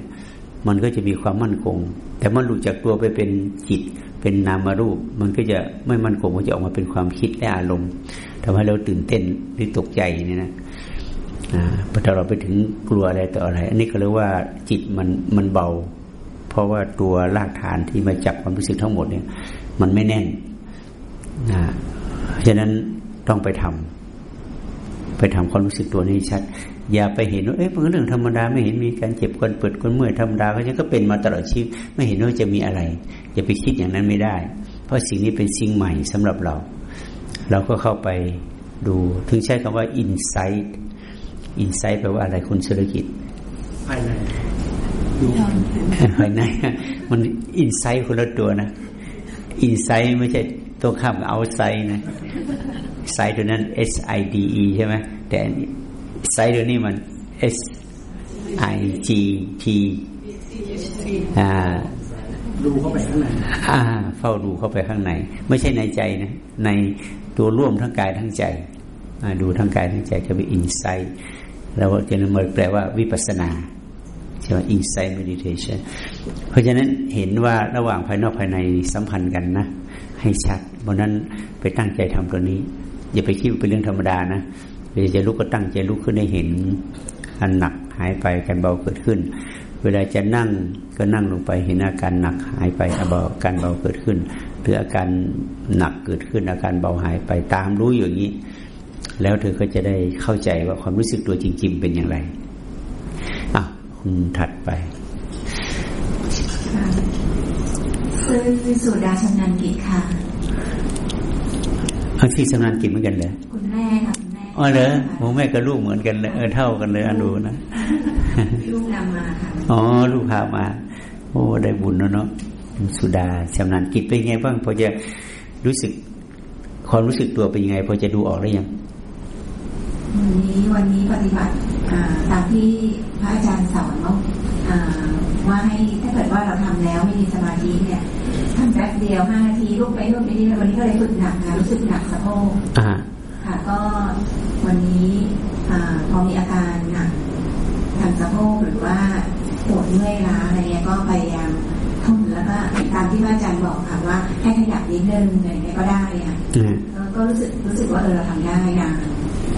มันก็จะมีความมั่นคง แต่มันหลุดจากตัวไปเป็นจิต เป็นนามรูป มันก็จะไม่มั่นคงมันจะออกมาเป็นความคิดและอารมณ์ทำให้เราตื่นเต้นหรือตกใจเนี่ยนะอ่าพอเราไปถึงกลัวอะไรต่ออะไร อันนี้ก็เรียกว่าจิตมันมันเบา เพราะว่าตัวรากฐานที่มาจับความรู้สึกทั้งหมดเนี่ย มันไม่แน่นนะฉะนั้นต้องไปทำไปทำความรู้สึกตัวนี้ชัด อย่าไปเห็นว่าเอ๊ะเป็นเรื่องธรรมดาไม่เห็นมีการเจ็บกันเปิดกันเมื่อยธรรมดาเขาจะก็เป็นมาตลอดชีวิตไม่เห็นว่าจะมีอะไร อย่าไปคิดอย่างนั้นไม่ได้ เพราะสิ่งนี้เป็นสิ่งใหม่สำหรับเรา เราก็เข้าไปดูถึงใช้คำว่า insight insight แปลว่าอะไรคุณสุรกิจภายใน ดูภายในมันอินไซต์คนละตัวนะอินไซต์ไม่ใช่ตัวข้ามเอาไซต์นะไซต์ตัวนั้น S I D E ใช่ไหมแต่ไซต์ตัวนี้มัน S I G T อ่าดูเข้าไปข้างในอ่า เฝ้าดูเข้าไปข้างใน ไม่ใช่ในใจนะ ในตัวร่วมทั้งกายทั้งใจดูทั้งกายทั้งใจจะเป็นอินไซต์แล้วจะนำมาแปลว่าวิปัสสนา ใช่ไหม insight meditation เพราะฉะนั้นเห็นว่าระหว่างภายนอกภายในสัมพันธ์กันนะ ให้ชัดเพราะนั้นไปตั้งใจทำตัวนี้ อย่าไปคิดเป็นเรื่องธรรมดานะเวลาจะลุกก็ตั้งใจลุกขึ้นให้เห็นอันหนักหายไปการเบาเกิดขึ้น เวลาจะนั่งก็นั่งลงไปเห็นอาการหนักหายไปอาเบาการเบาเกิดขึ้นหรืออาการหนักเกิดขึ้น อาการเบาหายไปตามรู้อยู่อย่างนี้ แล้วเธอก็จะได้เข้าใจว่าความรู้สึกตัวจริง ๆ เป็นอย่างไรอะ คุณถัดไปคือสุดาชำนาญกิจค่ะอันที่ชำนาญกิจเหมือนกันเลยคุณแม่ค่ะคุณแม่อ๋อเหรอโมแม่กับลูกเหมือนกันเลยเออเท่ากันเลยอันดูนะลูกนำมาค่ะอ๋อลูกพามา โอ้ได้บุญแล้วเนาะคุณสุดาชำนาญกิจเป็นไงบ้างพอจะรู้สึกความรู้สึกตัวเป็นยังไง พอจะดูออกได้ยัง วันนี้วันนี้ปฏิบัติอ่าตามที่พระอาจารย์สอนเนาะอ่าว่าให้ถ้าเกิดว่าเราทำแล้วไม่มีสมาธิเนี่ยทำแป๊บเดียวห้านาทีลุกไปลุกไปนี่วันนี้ก็เลยฝึกหนักนะรู้สึกหนักสะโพกอ่าค่ะ ก็วันนี้อาพอมีอาการหนักทางสะโพกหรือว่าปวดเมื่อยล้าอะไรเงี้ยก็พยายามทนแล้วก็ตามที่พระอาจารย์บอกค่ะว่าให้ขยับนิดนึงอะไรเงี้ยก็ได้ค่ะอืมแล้วก็รู้สึกรู้สึกว่าเออเราทำได้นะ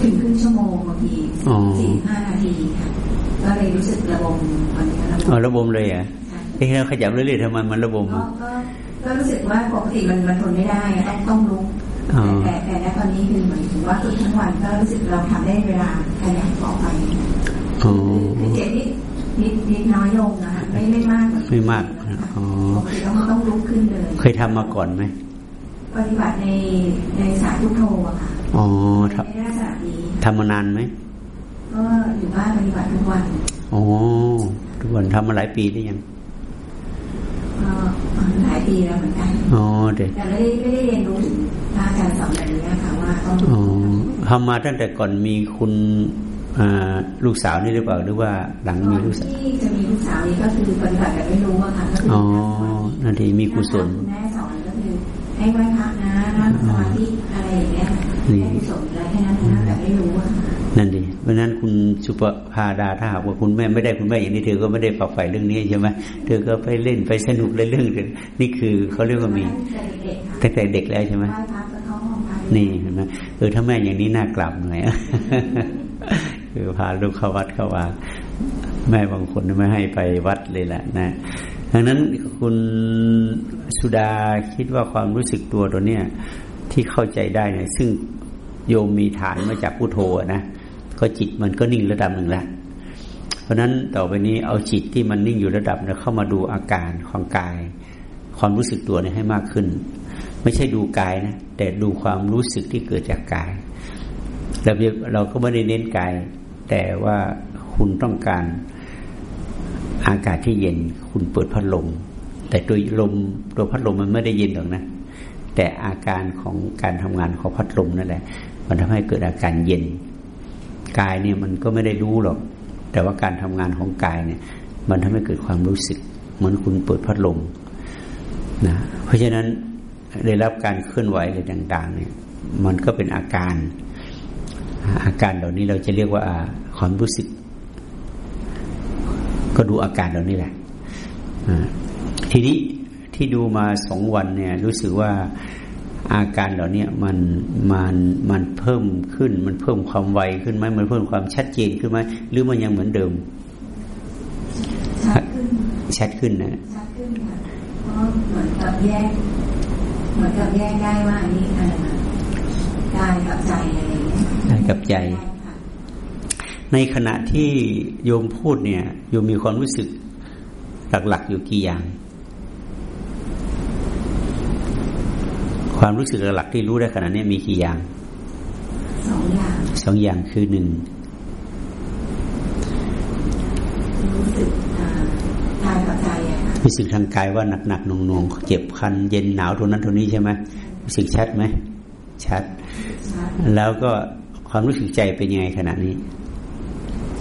ถึงครึ่งชั่วโมงบางทีอ๋อสี่ห้านาทีค่ะก็เลยรู้สึกระบมวันนี้ระบอ๋อมระบมเลยเหรอะค่ะเอ้เราขยับเรื่อยๆทำไมมันระบมก็ก็ก็รู้สึกว่าปกติมันมันทนไม่ได้อะต้องต้องลุกอ๋อแต่แต่แต่ณตอนนี้คือเหมือนถึงว่าฝึกทั้งวันก็รู้สึกเราทำได้เวลาขยันต่อไปอ๋อคือเจ็บนิดนิดนิดน้อยลงนะคะไม่ไม่มากเหอนไม่มากค่ะอ๋อปกติต้องต้องลุกขึ้นเลย เคยทำมาก่อนไหมปฏิบัติในในสายพุทโธอะค่ะ อ๋อทในลักษณะนี้ำทำมานานไหมก็อยู่บ้านปฏิบัติทุกวันอ๋อทุกวันทำมาหลายปีได้ยังก็หลายปีแล้วเหมือนกันอ๋อเด็กแต่ไม่ได้ไม่ได้เรียนรู้ถึงพระอาจารย์สอนแบบนี้ค่ะว่าต้องอ๋อทำมาตั้งแต่ก่อนมีคุณอ่าลูกสาวนี่หรือเปล่าหรือว่าหลังมีก่อนลูกสาวที่จะมีลูกสาวนี้ก็คือปฏิบัติแบบไม่รู้อะค่ะก็คืออ๋อนั่งสมาธินาทีมีกุศลคุณแม่สอนก็คือให้ไหว้พระนะนั่งสมาธิอะไรอย่างเงี้ย นี่นั่นดิเพราะนั้นคุณสุปภาดาถ้าหากว่าคุณแม่ไม่ได้คุณแม่อย่างนี้เธอก็ไม่ได้ฝักใฝ่เรื่องนี้ใช่ไหมเธอก็ไปเล่นไปสนุกในเรื่องเดียวนี่คือเขาเรียกว่ามีตั้งแต่เด็กแต่เด็กแล้วใช่ไหมนี่เห็นไหมเออถ้าแม่อย่างนี้น่ากลับหน่อยคือพาลูกเข้าวัดเข้าว่าแม่บางคนไม่ให้ไปวัดเลยแหละนะดังนั้นคุณสุดาคิดว่าความรู้สึกตัวตัวเนี้ย ที่เข้าใจได้เนี่ยซึ่งโยมมีฐานมาจากพุทโธนะก็จิตมันก็นิ่งระดับหนึ่งแล้วเพราะนั้นต่อไปนี้เอาจิตที่มันนิ่งอยู่ระดับเนี่ยเข้ามาดูอาการของกาย ความรู้สึกตัวเนี่ยให้มากขึ้น ไม่ใช่ดูกายนะแต่ดูความรู้สึกที่เกิดจากกายเราเราก็ไม่ได้เน้นกาย แต่ว่าคุณต้องการอากาศที่เย็น คุณเปิดพัดลมแต่ตัวลมตัวพัดลมมันไม่ได้เย็นหรอกนะ แต่อาการของการทำงานของพัดลมนั่นแหละ มันทำให้เกิดอาการเย็น กายเนี่ยมันก็ไม่ได้รู้หรอก แต่ว่าการทำงานของกายเนี่ย มันทำให้เกิดความรู้สึก เหมือนคุณเปิดพัดลมนะเพราะฉะนั้นได้รับการเคลื่อนไหวอะไรต่าง ๆ เนี่ย มันก็เป็นอาการ อาการเหล่านี้เราจะเรียกว่าความรู้สึก ก็ดูอาการเหล่านี้แหละทีนี้ ที่ดูมาสองวันเนี่ย รู้สึกว่าอาการเหล่านี้มันมันมันเพิ่มขึ้น มันเพิ่มความไวขึ้นไหมมันเพิ่มความชัดเจนขึ้นไหมหรือมันยังเหมือนเดิม ชัดขึ้นชัดขึ้นนะชัดขึ้นค่ะเพราะเหมือนกับแยกเหมือนกับแยกได้ว่าอันนี้อะไรนะกายกับใจอะไรอย่างเงี้ยกายกับใจ ในขณะที่โยมพูดเนี่ยโยมมีความรู้สึกหลักๆอยู่กี่อย่าง ความรู้สึกหลักที่รู้ได้ขนาดนี้มีกี่อย่างสองอย่างสองอย่างคือหนึ่งรู้สึกกายกับใจรู้สึกทางกายว่าหนักๆหน่วงๆเจ็บคันเย็นหนาวตัวนั้นตัวนี้ใช่ไหมรู้สึกชัดไหมชัด แล้วก็ความรู้สึกใจเป็นยังไงขณะนี้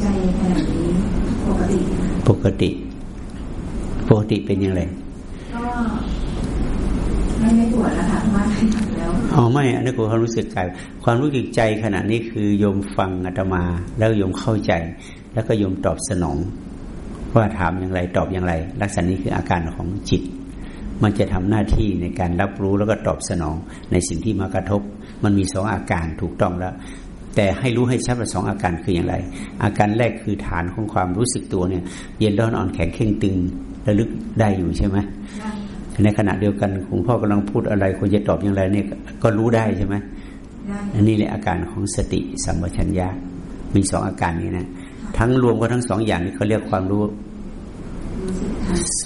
ใจขณะนี้ปกติ ปกติ ปกติเป็นยังไงก็ ไม่ได้ปวดแล้วค่ะว่าแล้วอ๋อไม่อันนี้คือความรู้สึกใจความรู้สึกใจขณะนี้คือโยมฟังอาตมา แล้วโยมเข้าใจ แล้วก็โยมตอบสนอง ว่าถามอย่างไรตอบอย่างไร ลักษณะนี้คืออาการของจิต มันจะทำหน้าที่ในการรับรู้แล้วก็ตอบสนองในสิ่งที่มากระทบ มันมีสองอาการถูกต้องแล้วแต่ให้รู้ให้ชัดว่าสองอาการคืออย่างไร อาการแรกคือฐานของความรู้สึกตัวเนี่ย เย็นร้อนอ่อนแข็งเข่งตึงระลึกได้อยู่ใช่ไหม ในขณะเดียวกันหลวงพ่อกำลังพูดอะไรควรจะตอบอย่างไรเนี่ยก็รู้ได้ใช่ไหมอันนี้แหละอาการของสติสัมปชัญญะมีสองอาการนี้นะทั้งรวมก็ทั้งสองอย่างนี้เขาเรียกความรู้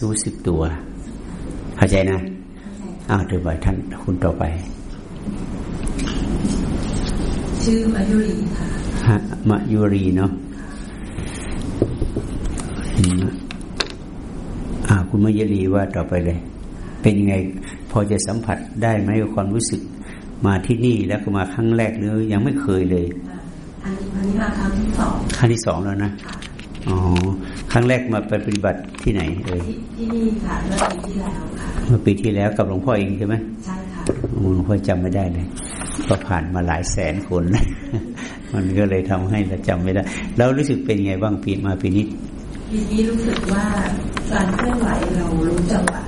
รู้สึกตัวเข้าใจนะอ้าวเดี๋ยวไปท่านคุณต่อไป ชื่อมายุรีค่ะฮะมายุรีเนาะอ่าคุณมายุรีว่าต่อไปเลย เป็นยังไงพอจะสัมผัสได้ไหมกับความรู้สึกมาที่นี่แล้วก็มาครั้งแรกหรือยังไม่เคยเลยอันนี้มาครั้งที่สองครั้งที่สองแล้วนะอ๋อครั้งแรกมาไปปฏิบัติที่ไหนเอ่ยที่นี่ค่ะเมื่อปีที่แล้วค่ะเมื่อปีที่แล้วกับหลวงพ่อเองใช่ไหมใช่ค่ะหลวงพ่อจำไม่ได้เลยก็ผ่านมาหลายแสนคน มันก็เลยทำให้เราจำไม่ได้ แล้วรู้สึกเป็นไงบ้างปีมาปีนี้ปีนี้รู้สึกว่าการเคลื่อนไหวเรารู้จังหวะ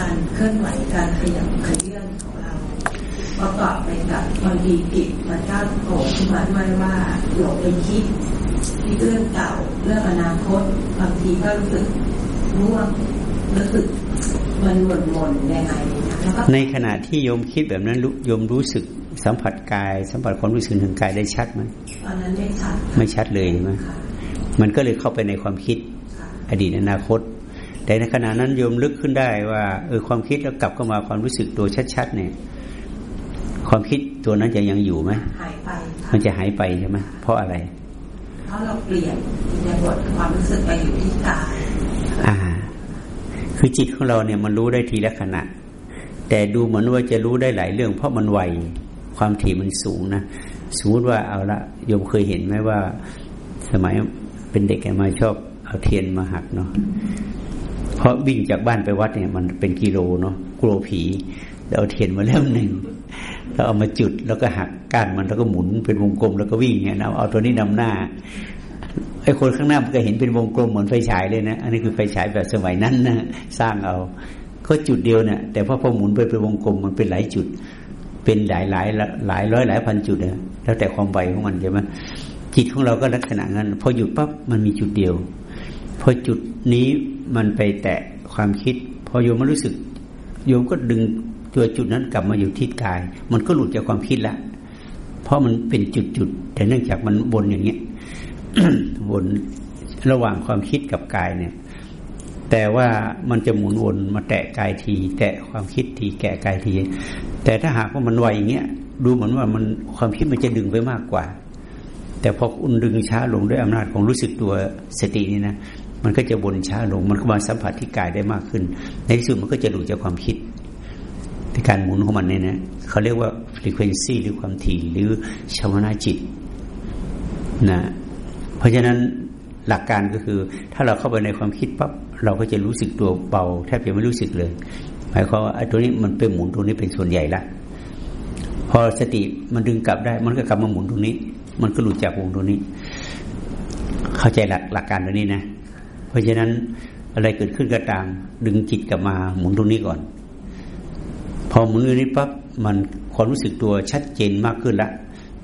การเคลื่อนไหวการขยับขยื่นของเราประกอบไปกับบางทีจิตมันก็โผล่ขึ้นมาด้วยว่าหลงไปคิดที่เรื่องเก่าเรื่องอนาคตบางทีก็รู้สึกร่วงรู้สึกมันหม่นหม่นยังไงในขณะที่โยมคิดแบบนั้นโยมรู้สึกสัมผัสกาย สัมผัสความรู้สึกทางกายได้ชัดไหมตอนนั้นไม่ชัดไม่ชัดเลยใช่ไหมมันก็เลยเข้าไปในความคิดอดีตอนาคต แต่ในขณะนั้นโยมลึกขึ้นได้ว่าเออความคิดแล้วกลับเข้ามาความรู้สึกตัวชัดๆ เนี่ย ความคิดตัวนั้นจะยังอยู่ไหมหายไป มันจะหายไปใช่ไหมเพราะอะไร เพราะเราเปลี่ยนในบทความรู้สึกไปอยู่ที่กายอ่า คือจิตของเราเนี่ยมันรู้ได้ทีละขณะ แต่ดูเหมือนว่าจะรู้ได้หลายเรื่อง เพราะมันไวความถี่มันสูงนะสมมติว่าเอาละโยมเคยเห็นไหมว่า สมัยเป็นเด็กมาชอบเอาเทียนมาหักเนาะ เพราะวิ่งจากบ้านไปวัดเนี่ย มันเป็นกิโลเนาะกลัวผีแล้วเอาเทียนมาเล่มหนึ่งแล้วเอามาจุดแล้วก็หักก้านมันแล้วก็หมุนเป็นวงกลมแล้วก็วิ่งเนี่ยนะเอาตัวนี้นำหน้าไอ้คนข้างหน้ามันก็เห็นเป็นวงกลมเหมือนไฟฉายเลยนะ อันนี้คือไฟฉายแบบสมัยนั้นนะสร้างเอาก็จุดเดียวเนี่ยแต่พอพอหมุนไปเป็นวงกลมมันเป็นหลายจุด เป็นหลายหลายหลายร้อยหลายพันจุดนี่ยแล้วแต่ความไวของมันใช่ไหมจิตของเราก็ลักษณะนั้นพอหยุดปั๊บมันมีจุดเดียว พอจุดนี้มันไปแตะความคิด พอโยมมารู้สึก โยมก็ดึงตัวจุดนั้นกลับมาอยู่ที่กาย มันก็หลุดจากความคิดละเพราะมันเป็นจุดๆแต่เนื่องจากมันบนอย่างเงี้ยวนระหว่างความคิดกับกายเนี่ย แต่ว่ามันจะหมุนวนมาแตะกายที แตะความคิดทีแกะกายที แต่ถ้าหากว่ามันไวอย่างเงี้ยดูเหมือนว่ามันความคิดมันจะดึงไปมากกว่า แต่พอคุณดึงช้าลงด้วยอำนาจของรู้สึกตัวสตินี่นะ มันก็จะวนช้าลง มันก็มาสัมผัสที่กายได้มากขึ้น ในที่สุดมันก็จะหลุดจากความคิดในการหมุนของมันเนี่ยนะเขาเรียกว่าฟรีเควนซีหรือความถี่หรือชาวนาจิตนะเพราะฉะนั้นหลักการก็คือ ถ้าเราเข้าไปในความคิดปั๊บเราก็จะรู้สึกตัวเบาแทบจะไม่รู้สึกเลย หมายความว่าไอ้ตัวนี้มันเป็นหมุนตรงนี้เป็นส่วนใหญ่ละพอสติมันดึงกลับได้ มันก็กลับมาหมุนตรงนี้ มันก็หลุดจากวงตรงนี้ เข้าใจหลักหลักการตรงนี้นะ เพราะฉะนั้นอะไรเกิดขึ้นก็ตาม ดึงจิตกลับมาหมุนตรงนี้ก่อน พอหมุนตรงนี้ปั๊บมันความรู้สึกตัวชัดเจนมากขึ้นละ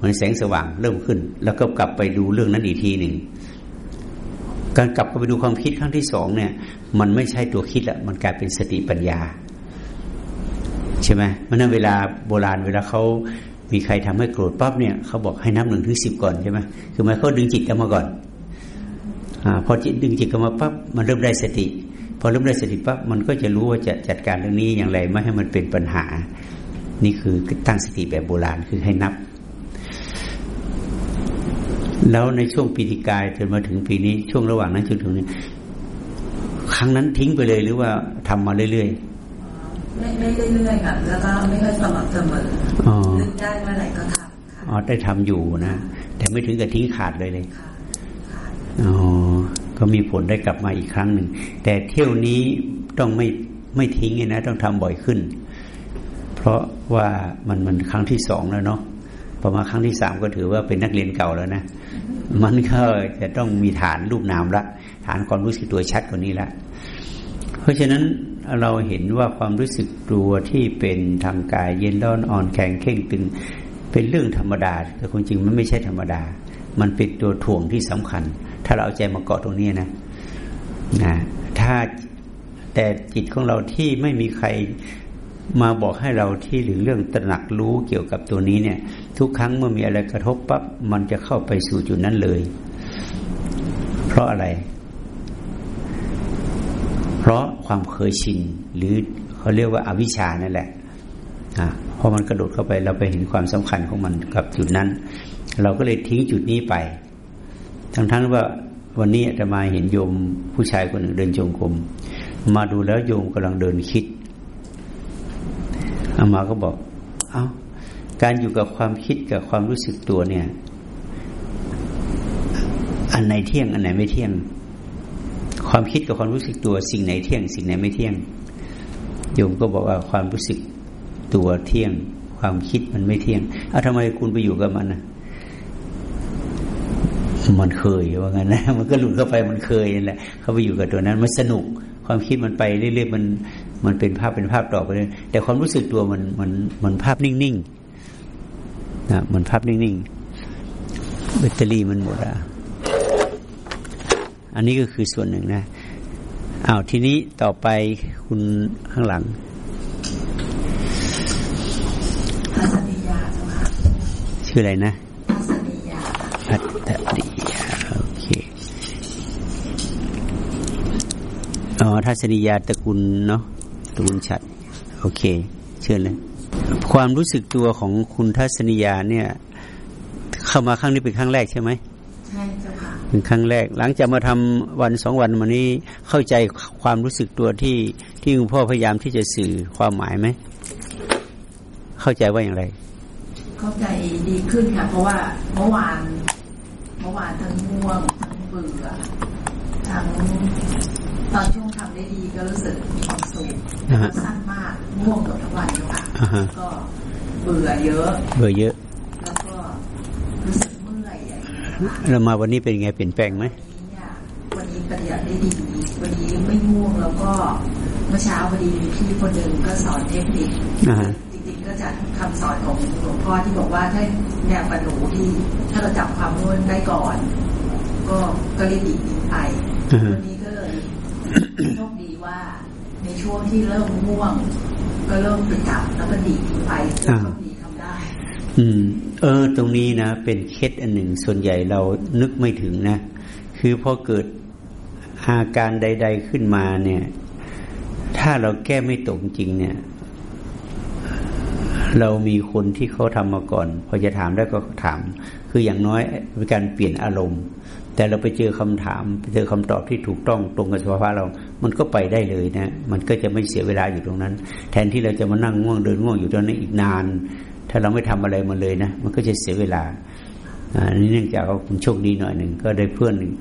มันแสงสว่างเริ่มขึ้น แล้วก็กลับไปดูเรื่องนั้นอีกทีหนึ่งการกลับไปดูความคิดครั้งที่สองเนี่ย มันไม่ใช่ตัวคิดละมันกลายเป็นสติปัญญา ใช่ไหมมันนั้นเวลาโบราณเวลาเขามีใครทำให้โกรธปั๊บเนี่ยเขาบอกให้นับหนึ่งถึงสิบก่อนใช่ไหมคือหมายเขาดึงจิตกลับมาก่อน อพอจิตดึงจิตกลับมาปั๊บมันเริ่มได้สติ พอเริ่มได้สติปั๊บมันก็จะรู้ว่าจะจัดการเรื่องนี้อย่างไรไม่ให้มันเป็นปัญหา นี่คือตั้งสติแบบโบราณคือให้นับ แล้วในช่วงปีติกายจนมาถึงปีนี้ช่วงระหว่างนั้นจนถึงนี้ครั้งนั้นทิ้งไปเลยหรือว่าทำมาเรื่อยๆไม่ไม่เรื่อยๆค่ะแล้วก็ไม่ค่อยสม่ำเสมอนึกได้เมื่อไหร่ก็ทำค่ะอ๋อได้ทำอยู่นะแต่ไม่ถึงกับทิ้งขาดเลยเลย อ๋อก็มีผลได้กลับมาอีกครั้งหนึ่ง แต่เที่ยวนี้ต้องไม่ไม่ทิ้งนะ ต้องทำบ่อยขึ้น เพราะว่ามันมันครั้งที่สองแล้วเนาะพอมาครั้งที่สามก็ถือว่าเป็นนักเรียนเก่าแล้วนะ มันก็จะต้องมีฐานรูปนามละ ฐานความรู้สึกตัวชัดกว่านี้ละ เพราะฉะนั้นเราเห็นว่าความรู้สึกตัวที่เป็นทางกายเย็นร้อนอ่อนแข็งเข่งตึงเป็นเรื่องธรรมดา แต่ความจริงมันไม่ใช่ธรรมดา มันเป็นตัวถ่วงที่สำคัญ ถ้าเราเอาใจมาเกาะตรงนี้นะนะถ้าแต่จิตของเราที่ไม่มีใครมาบอกให้เราที่หรือเรื่องตระหนักรู้เกี่ยวกับตัวนี้เนี่ย ทุกครั้งเมื่อมีอะไรกระทบปั๊บมันจะเข้าไปสู่จุดนั้นเลย เพราะอะไร เพราะความเคยชินหรือเขาเรียกว่าอาวิชชานั่นแหละอ่าพอมันกระโดดเข้าไปเราไปเห็นความสำคัญของมันกับจุดนั้น เราก็เลยทิ้งจุดนี้ไป ทั้งๆว่าวันนี้จะมาเห็นโยมผู้ชายคนหนึ่งเดินจงกรมมาดูแล้วโยมกำลังเดินคิดอามาก็บอก เอา้า การอยู่กับความคิดกับความรู้สึกตัวเนี่ย อันไหนเที่ยง อันไหนไม่เที่ยง ความคิดกับความรู้สึกตัว สิ่งไหนเที่ยง สิ่งไหนไม่เที่ยง โยมก็บอกว่าความรู้สึกตัวเที่ยง ความคิดมันไม่เที่ยงเอาทำไมคุณไปอยู่กับมันนะ มันเคยว่างั้นนะมันก็หลุดเข้าไปมันเคยนั่นแหละเขาไปอยู่กับตัวนั้นมันสนุก ความคิดมันไปเรื่อยๆมันมันเป็นภาพเป็นภาพต่อไปเลยแต่ความรู้สึกตัวมันมันมันภาพนิ่งๆนะมันภาพนิ่งๆแบตเตอรี่มันหมดอะอันนี้ก็คือส่วนหนึ่งนะอ้าวทีนี้ต่อไปคุณข้างหลังพัสนิยาชื่ออะไรนะพัสนิยาพัสนิยาโอเค อ๋อทัศนิยาตระกูลเนาะตรุนชัด โอเค เชิญเลย ความรู้สึกตัวของคุณทัศนียาเนี่ย เข้ามาครั้งนี้เป็นครั้งแรกใช่ไหมใช่เจ้าค่ะเป็นครั้งแรก หลังจากมาทำวันสองวันมานี้เข้าใจความรู้สึกตัวที่ที่คุณพ่อพยายามที่จะสื่อความหมายไหมเข้าใจว่าอย่างไร เข้าใจดีขึ้นค่ะ เพราะว่าเมื่อวานเมื่อวานทั้งง่วงทั้งเบื่อทั้ง ตอนช่วงทำได้ดีก็รู้สึกมีความสุขสั้นมากง่วงกับทั้งวันเลยค่ะก็เบื่อเยอะ เบื่อเยอะ แล้วก็รู้สึกเมื่อยเรามาวันนี้เป็นไงเปลี่ยนแปลงไหมวันนี้ปฏิบัติได้ดี วันนี้ไม่ง่วงแล้วก็เมื่อเช้าพอดีพี่คนหนึ่งก็สอนเทคนิคจริงๆก็จะคำสอนของหลวงพ่อที่บอกว่าถ้าแนวปนูที่ถ้าเราจับความง่วงได้ก่อน ก็ก็รีบดีไปวันนี้โชคดีว่าใน ช่วงที่เริ่มง่วง ก็เริ่มไปจับแล้วก็ดีไปโชคดีทำได้ อืม เออ ตรงนี้นะเป็นเคล็ดอันหนึ่งส่วนใหญ่เรานึกไม่ถึงนะ คือพอเกิดอาการใด ๆขึ้นมาเนี่ย ถ้าเราแก้ไม่ตกจริงเนี่ย เรามีคนที่เขาทำมาก่อน พอจะถามได้ก็ถาม คืออย่างน้อยเป็นการเปลี่ยนอารมณ์ แต่เราไปเจอคำถามไปเจอคำตอบที่ถูกต้องตรงกับสภาวะเรา มันก็ไปได้เลยนะ มันก็จะไม่เสียเวลาอยู่ตรงนั้น แทนที่เราจะมานั่งง่วงเดินง่วงอยู่ตรงนั้นอีกนาน ถ้าเราไม่ทำอะไรมันเลยนะ มันก็จะเสียเวลาอันนี้เนื่องจากว่าคุณโชคดีหน่อยหนึ่งก็ได้เพื่อนหนึ่ง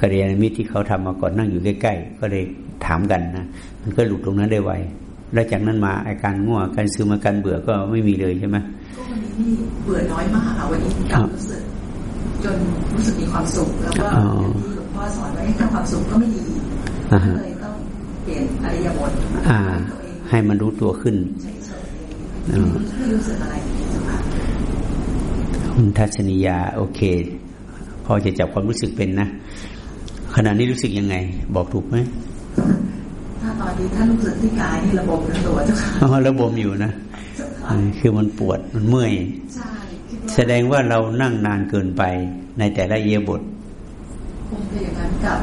กระเรียนมิตรที่เขาทำมาก่อนนั่งอยู่ใกล้ๆก็เลยถามกันนะ มันก็หลุดตรงนั้นได้ไว แล้วจากนั้นมาอาการง่วงการซึมอาการเบื่อก็ไม่มีเลยใช่ไหมก็วันนี้เบื่อน้อยมากอะวันนี้กลับรู้สึกจนรู้สึกมีความสุขแล้วก็อย่างที่หลวงพ่อพ่อสอนไว้ให้ความสุขก็ไม่ดี เลยต้องเปลี่ยนอริยบทให้มันรู้ตัวขึ้นไม่รู้สึกอะไรคุณทัศนียา โอเค พอจะจับความรู้สึกเป็นนะขณะนี้รู้สึกยังไง บอกถูกไหมถ้าตอนนี้ท่านรู้สึกที่กายนี่ระบบทั้งตัวเจ้าค่ะระบบอยู่นะคือมันปวดมันเมื่อยแสดงว่าเรานั่งนานเกินไปในแต่ละเยียบท คงเป็นอย่างนั้นกับ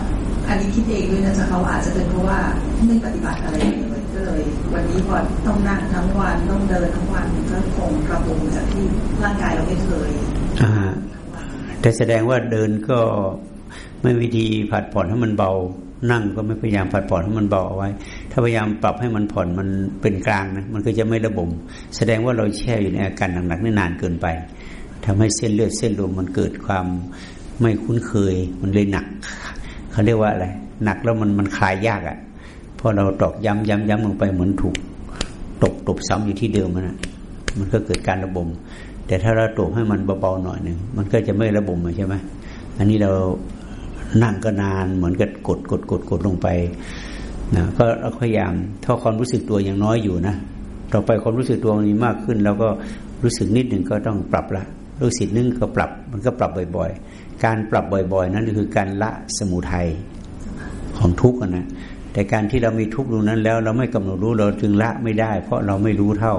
อันนี้คิดเองด้วยนะจะเขาอาจจะเป็นเพราะว่าไม่ปฏิบัติอะไรเลยก็เลย วันนี้พอต้องนั่งทั้งวันต้องเดินทั้งวันก็คงกระปุงจากที่ร่างกายเราไม่เคยอ่าแต่แสดงว่าเดินก็ไม่วิธีผัดผ่อนให้มันเบา นั่งก็ไม่พยายามผัดผ่อนให้มันเบาเอาไว้ ถ้าพยายามปรับให้มันผ่อนมันเป็นกลางนะมันก็จะไม่ระบม แสดงว่าเราแช่อยู่ในอาการหนักๆนี่นานเกินไปทำให้เส้นเลือดเส้นลมมันเกิดความ ไม่คุ้นเคย มันเลยหนักเขาเรียกว่าอะไรหนักแล้วมันมันคลายยากอะ่ะพอเราตอกย้ำย้ำย้ำลงไปเหมือนถูกตกตบซ้ำอยู่ที่เดิมมันนะมันก็เกิดการระบม แต่ถ้าเราตบให้มันเบาๆหน่อยหนึ่งมันก็จะไม่ระบมใช่ไหมอันนี้เรานั่งก็นานเหมือนกับกดกดกดกดลงไปนะก็พยายามถ้าความรู้สึกตัวยังน้อยอยู่นะต่อไปความรู้สึกตัวมีมากขึ้น แล้วก็รู้สึกนิดหนึ่งก็ต้องปรับละรู้สึกนึงก็ปรับ มันก็ปรับบ่อยๆ การปรับบ่อยๆ นั้นคือการละสมุทัยของทุกข์นะแต่การที่เรามีทุกข์ตรงนั้นแล้ว เราไม่กำหนดรู้เราจึงละไม่ได้ เพราะเราไม่รู้เท่า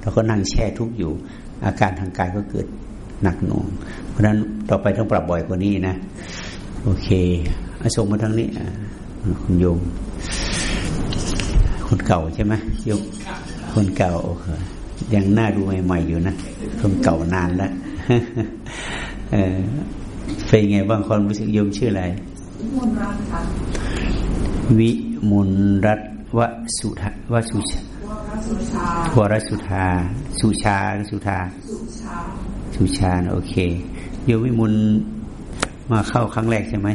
เราก็นั่งแช่ทุกข์อยู่ อาการทางกายก็เกิดหนักหน่วง เพราะฉะนั้นต่อไปต้องปรับบ่อยกว่านี้นะ โอเคอส่งมาทางนี้คุณโยมคนเก่าใช่ไหมโยมคนเก่าโอเคยังน่าดูใหม่ๆอยู่นะคนเก่านานแล้ว เออเป็นไงบ้างความรู้สึกโยมชื่ออะไรมุนรัตค่ะวิมุนรัตวสุธาวสุชาวรสุธาสุชาสุธาสุชาโอเคโยวิมุนมาเข้าครั้งแรกใช่ไหม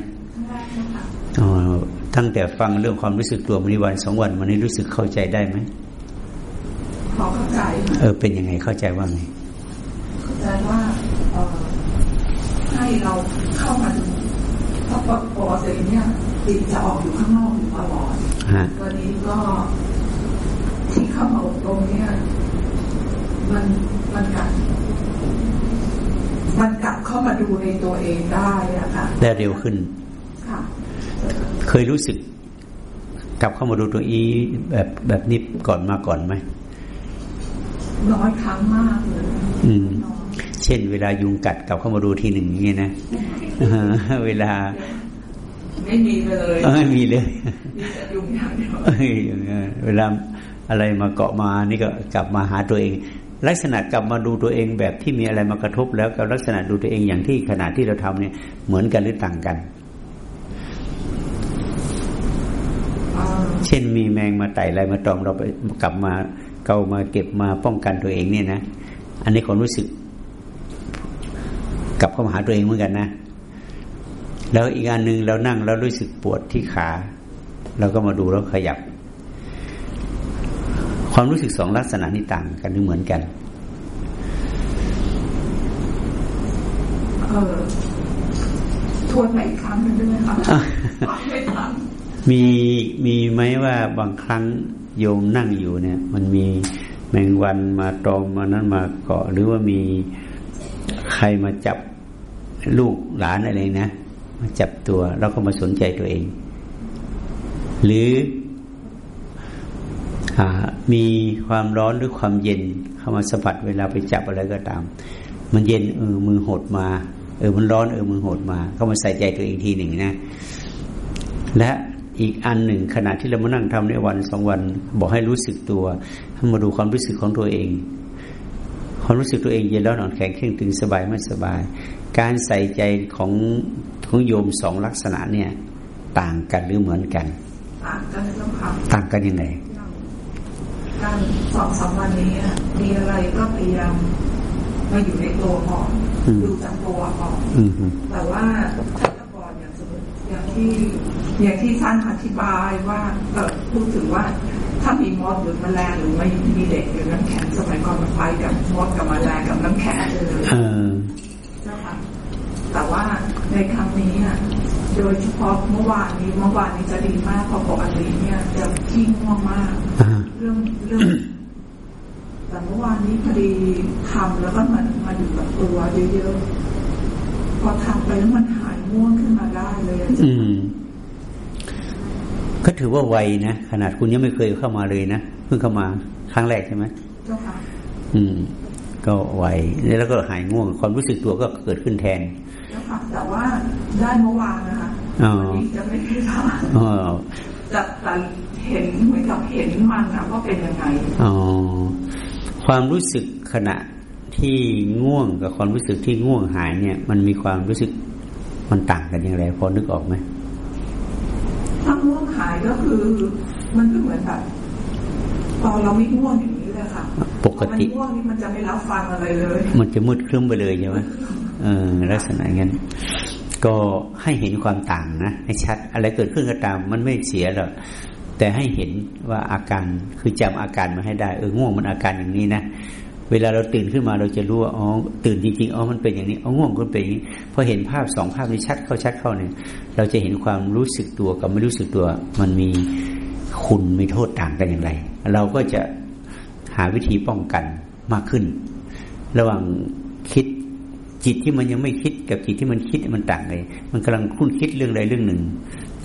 อ๋อตั้งแต่ฟังเรื่องความรู้สึกตัวมีวันสองวันมันนี้รู้สึกเข้าใจได้ไหมพอเข้าใจเออเป็นยังไงเข้าใจว่าไงเข้าใจว่าเออ ให้เราเข้ามาดูเพราะปกติเนี่ยจิตจะออกอยู่ข้างนอกอยู่ตลอดวันนี้ก็ที่เข้ามาอบรมเนี่ย มันมันกัดมันกลับเข้ามาดูในตัวเองได้อะค่ะได้เร็วขึ้นเคยรู้สึก กลับเข้ามาดูตัวอีแบบแบบนี้ก่อนมาก่อนไหมน้อยครั้งมากเลยอืม เช่น เวลายุงกัดกลับเข้ามาดูทีหนึ่งอย่างนี้นะเวลาไม่มีเลยไม่มีเลยมีแต่ยุงอย่างเดียวเวลาอะไรมาเกาะมานี่ก็กลับมาหาตัวเอง ลักษณะกลับมาดูตัวเองแบบที่มีอะไรมากระทบแล้วกับลักษณะดูตัวเองอย่างที่ขณะที่เราทำเนี่ยเหมือนกันหรือต่างกันเช่นมีแมงมาไต่อะไรมาตอมเราไปกลับมาเกามาเก็บมาป้องกันตัวเองเนี่ยนะ อันนี้ความรู้สึก กลับเข้ามาหาตัวเองเหมือนกันนะ แล้วอีกอันหนึ่งเรานั่งแล้วรู้สึกปวดที่ขาเราก็มาดูแล้วขยับ ความรู้สึกสองลักษณะนี้ต่างกันหรือเหมือนกันเออทวนใหม่ครั้งนึงได้ไหมคะไม่ทันมีมีไหมว่าบางครั้งโยมนั่งอยู่เนี่ย มันมีแมงวันมาตอมมานั้นมาเกาะหรือว่ามี ใครมาจับลูกหลานอะไรนะมาจับตัวแล้วก็มาสนใจตัวเอง หรือมีความร้อนหรือความเย็นเข้ามาสัมผัสเวลาไปจับอะไรก็ตาม มันเย็นเออมือหดมา เออมันร้อนเออมือหดมาเข้ามาใส่ใจตัวเองทีหนึ่งนะ และอีกอันหนึ่งขณะที่เรามานั่งทำในวันสองวัน บอกให้รู้สึกตัวให้มาดูความรู้สึกของตัวเอง ความรู้สึกตัวเองเย็นร้อนอ่อนแข็งเคร่งตึงสบายไม่สบาย การใส่ใจของของโยมสองลักษณะเนี่ย ต่างกันหรือเหมือนกัน ต่างกันต่างกันยังไงการสองสามวันนี้มีอะไรก็พยายามมาอยู่ในตัวก่อนดูจากตัวก่อนแต่ว่าถ้าก่อนอย่างสมมติอย่างที่อย่างที่ท่านอธิบายว่าเออพูดถึงว่า ถ้ามีมดหรือแมลงหรือไม่มีเด็กหรือน้ำแข็งสมัยก่อนมันไปกับมดกับแมลงกับน้ำแข็งเลยนะคะแต่ว่าในครั้งนี้โดยเฉพาะเมื่อวานนี้เมื่อวานนี้จะดีมากพอปกติเนี่ยจะขี้ง่วงมากเรื่องเรื่องแต่เมื่อวานนี้พอดีทำแล้วก็มันมาอยู่กับตัวเยอะๆพอทำไปแล้วมันหายง่วงขึ้นมาได้เลยอะอืม ก็ถือว่าไวนะ ขนาดคุณยังไม่เคยเข้ามาเลยนะเพิ่งเข้ามาครั้งแรกใช่ไหมเจ้าค่ะอืม ก็ไวแล้วก็หายง่วง ความรู้สึกตัวก็เกิดขึ้นแทนเจ้าค่ะแต่ว่าได้เมื่อวานนะคะอ๋อวันนี้จะไม่ได้ทอ๋อำแต่แต่เห็นเหมือนกับเห็นมันนะว่าเป็นยังไงอ๋อความรู้สึกขณะที่ง่วงกับความรู้สึกที่ง่วงหายเนี่ย มันมีความรู้สึกมันต่างกันอย่างไรพอนึกออกไหมถ้าง่วงหาย ก็คือ มันก็เหมือนแบบตอนเราไม่ง่วงอย่างนี้เลยค่ะ ปกติพอมันง่วงนี่มันจะไม่รับฟังอะไรเลย มันจะมืดครึ้มไปเลยใช่ไหมเออลักษณะงั้น ก็ให้เห็นความต่างนะให้ชัด อะไรเกิดขึ้นก็ตาม มันไม่เสียหรอกแต่ให้เห็นว่าอาการคือจำอาการมาให้ได้เออง่วงมันอาการอย่างนี้นะ เวลาเราตื่นขึ้นมาเราจะรู้ว่าอ๋อตื่นจริงๆอ๋อมันเป็นอย่างนี้อ๋อง่วงก็เป็นอย่างนี้พอเห็นภาพสองภาพนี้ชัดเข้าชัดเข้าเนี่ย เราจะเห็นความรู้สึกตัวกับไม่รู้สึกตัว มันมีคุณมีโทษต่างกันอย่างไร เราก็จะหาวิธีป้องกันมากขึ้น ระหว่างคิดจิตที่มันยังไม่คิดกับจิตที่มันคิดมันต่างเลย มันกำลังคุ้นคิดเรื่องใดเรื่องหนึ่ง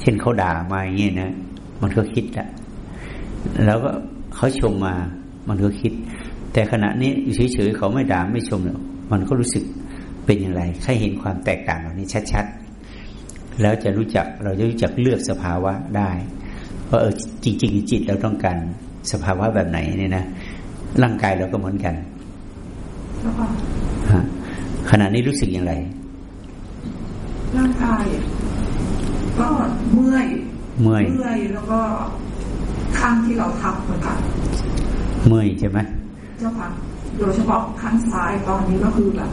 เช่นเขาด่ามาอย่างเงี้ยนะมันก็คิดละแล้วก็เขาชมมามันก็คิด แต่ขณะนี้อยู่เฉยๆเขาไม่ด่าไม่ชมเนี่ยมันก็รู้สึกเป็นอย่างไรใครเห็นความแตกต่างเหล่านี้ชัดๆ แล้วจะรู้จักเราจะรู้จักเลือกสภาวะได้ว่าเออจริง ๆ จิตเราต้องการสภาวะแบบไหนเนี่ยนะร่างกายเราก็เหมือนกันแล้วก็ฮะขณะนี้รู้สึกอย่างไร ร่างกายก็เมื่อยเมื่อยเมื่อยแล้วก็ข้างที่เราทับเหมือนกันเมื่อยใช่ไหม เจ้าค่ะ โดยเฉพาะข้างซ้ายตอนนี้ก็คือแบบ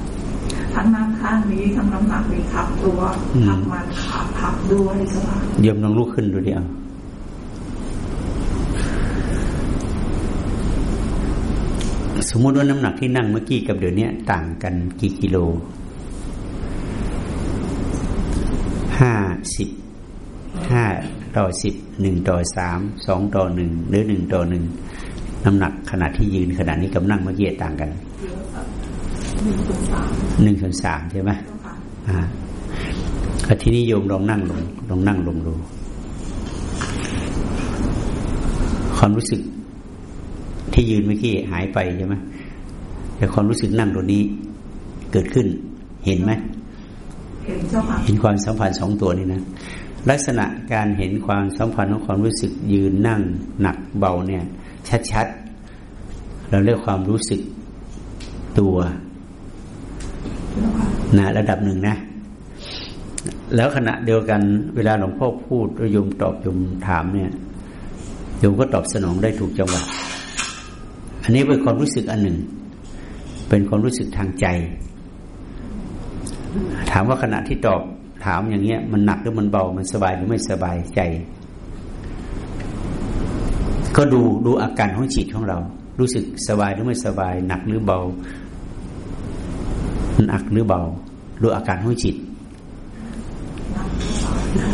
ทั้งนั่งข้างนี้ทั้งน้ำหนักนี้ทับตัวทับมันขาทับด้วยเจ้าค่ะโยมลองลุกขึ้นดูดิเอาสมมุติว่าน้ำหนักที่นั่งเมื่อกี้กับเดี๋ยวนี้ต่างกันกี่กิโลห้าสิบห้าต่อสิบหนึ่งต่อสามสองต่อหนึ่งหรือหนึ่งต่อหนึ่ง น้ำหนักขนาดที่ยืนขนาดนี้กับนั่งเมื่อกี้ต่างกันเยอะแบบหนึ่งส่วนสามหนึ่งส่วนสามใช่ไหมเจ้าค่ะอ่าก็ทีนี้โยมลองนั่งลงลองนั่งลงดูความรู้สึกที่ยืนเมื่อกี้หายไปใช่ไหมแต่ความรู้สึกนั่งตรงนี้เกิดขึ้น เห็นไหมเห็นเจ้าค่ะเห็นความสัมพันธ์สองตัวนี้นะลักษณะการเห็นความสัมพันธ์ของความรู้สึกยืนนั่งหนักเบาเนี่ย ชัดๆ เราเรียกความรู้สึกตัวนะระดับหนึ่งนะ แล้วขณะเดียวกันเวลาหลวงพ่อพูดโยมตอบโยมถามเนี่ยโยมก็ตอบสนองได้ถูกจังหวะ อันนี้เป็นความรู้สึกอันหนึ่ง เป็นความรู้สึกทางใจ ถามว่าขณะที่ตอบถามอย่างเงี้ย มันหนักหรือมันเบา มันสบายหรือไม่สบายใจ ก็ดูดูอาการของจิตของเรา รู้สึกสบายหรือไม่สบาย หนักหรือเบา หนักหรือเบา ดูอาการของจิต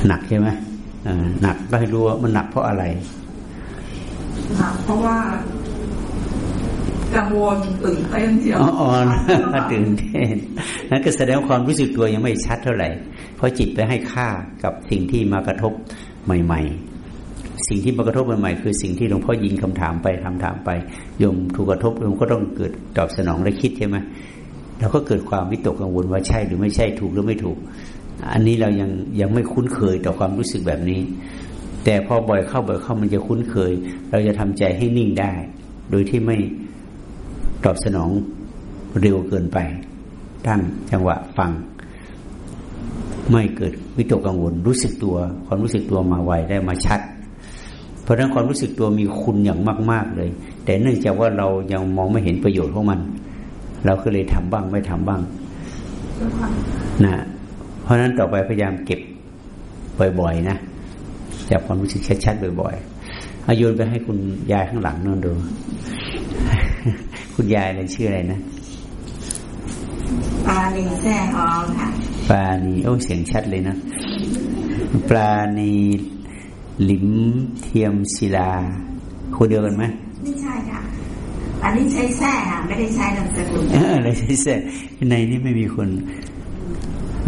หนักใช่ไหมเออหนักก็ให้รู้ว่ามันหนักเพราะอะไรหนักเพราะว่ากังวลตื่นเต้นเที่ยวอ๋ออ๋อตื่นเต้นนั่นก็แสดงว่าความรู้สึกตัวยังไม่ชัดเท่าไหร่ เพราะจิตไปให้ค่ากับสิ่งที่มากระทบใหม่ ๆ สิ่งที่มากระทบใหม่ๆคือสิ่งที่หลวงพ่อยิงคำถามไปทำถามไปโยมถูกกระทบโยมก็ต้องเกิดตอบสนองและคิดใช่ไหมเราก็เกิดความวิตกกังวลว่าใช่หรือไม่ใช่ถูกหรือไม่ถูก อันนี้เรายังยังไม่คุ้นเคยต่อความรู้สึกแบบนี้ แต่พอบ่อยเข้าบ่อยเข้ามันจะคุ้นเคย เราจะทำใจให้นิ่งได้ โดยที่ไม่ตอบสนองเร็วเกินไปตั้งจังหวะฟัง ไม่เกิดวิตกกังวล รู้สึกตัว ความรู้สึกตัวมาไวได้มาชัด เพราะฉะนั้นความรู้สึกตัวมีคุณอย่างมาก ๆเลย แต่เนื่องจากว่าเรายังมองไม่เห็นประโยชน์ของมัน เราก็เลยทำบ้างไม่ทำบ้างเจ้าค่ะนะเพราะฉะนั้นต่อไปพยายามเก็บบ่อยๆนะจับความรู้สึกชัดๆบ่อยๆเอาโยนไปให้คุณยายข้างหลังนั่นดู คุณยายอะไรชื่ออะไรนะปลาลิงแซ่ฮองค่ะปานีโอ้เสียงชัดเลยนะปลาณี หลิมเทียมศิลาคนเดียวกันไหมไม่ใช่ค่ะอันนี้ใช้แท้ค่ะไม่ได้ใช้นามสกุลอะไรใช้แท้ในนี้ไม่มีคน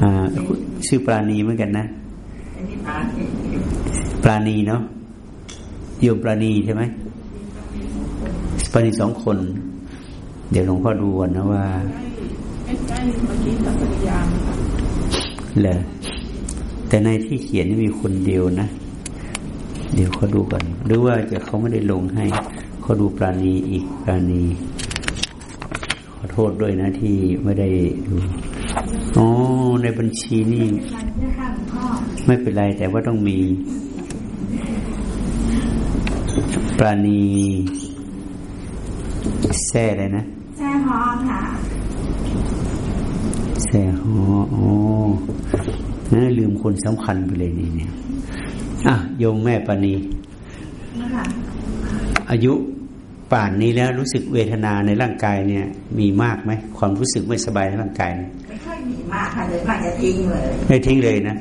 อ่าชื่อปลาณีเหมือนกันนะปลาณีเนาะโยมปลาณีใช่ไหมปลาณีสองคน เดี๋ยวหลวงพ่อดูก่อนนะว่าเหรอแต่ในที่เขียนมีคนเดียวนะ เดี๋ยวเขาดูก่อนหรือว่าจะเขาไม่ได้ลงให้เขาดูปราณีอีกปราณี ขอโทษด้วยนะที่ไม่ได้ดูอ๋อในบัญชีนี่ไม่เป็นไรแต่ว่าต้องมี ปราณีแซ่เลยนะแซ่ฮอค่ะแซ่ฮอโอ้ลืมคนสำคัญไปเลยนี่เนี่ย อะโยมแม่ปานีอายุป่านนี้แล้วรู้สึกเวทนาในร่างกายเนี่ย มีมากไหมความรู้สึกไม่สบายในร่างกายไม่ค่อยมีมากค่ะเลยว่าจะทิ้งเลยไม่ทิ้งเลยนะ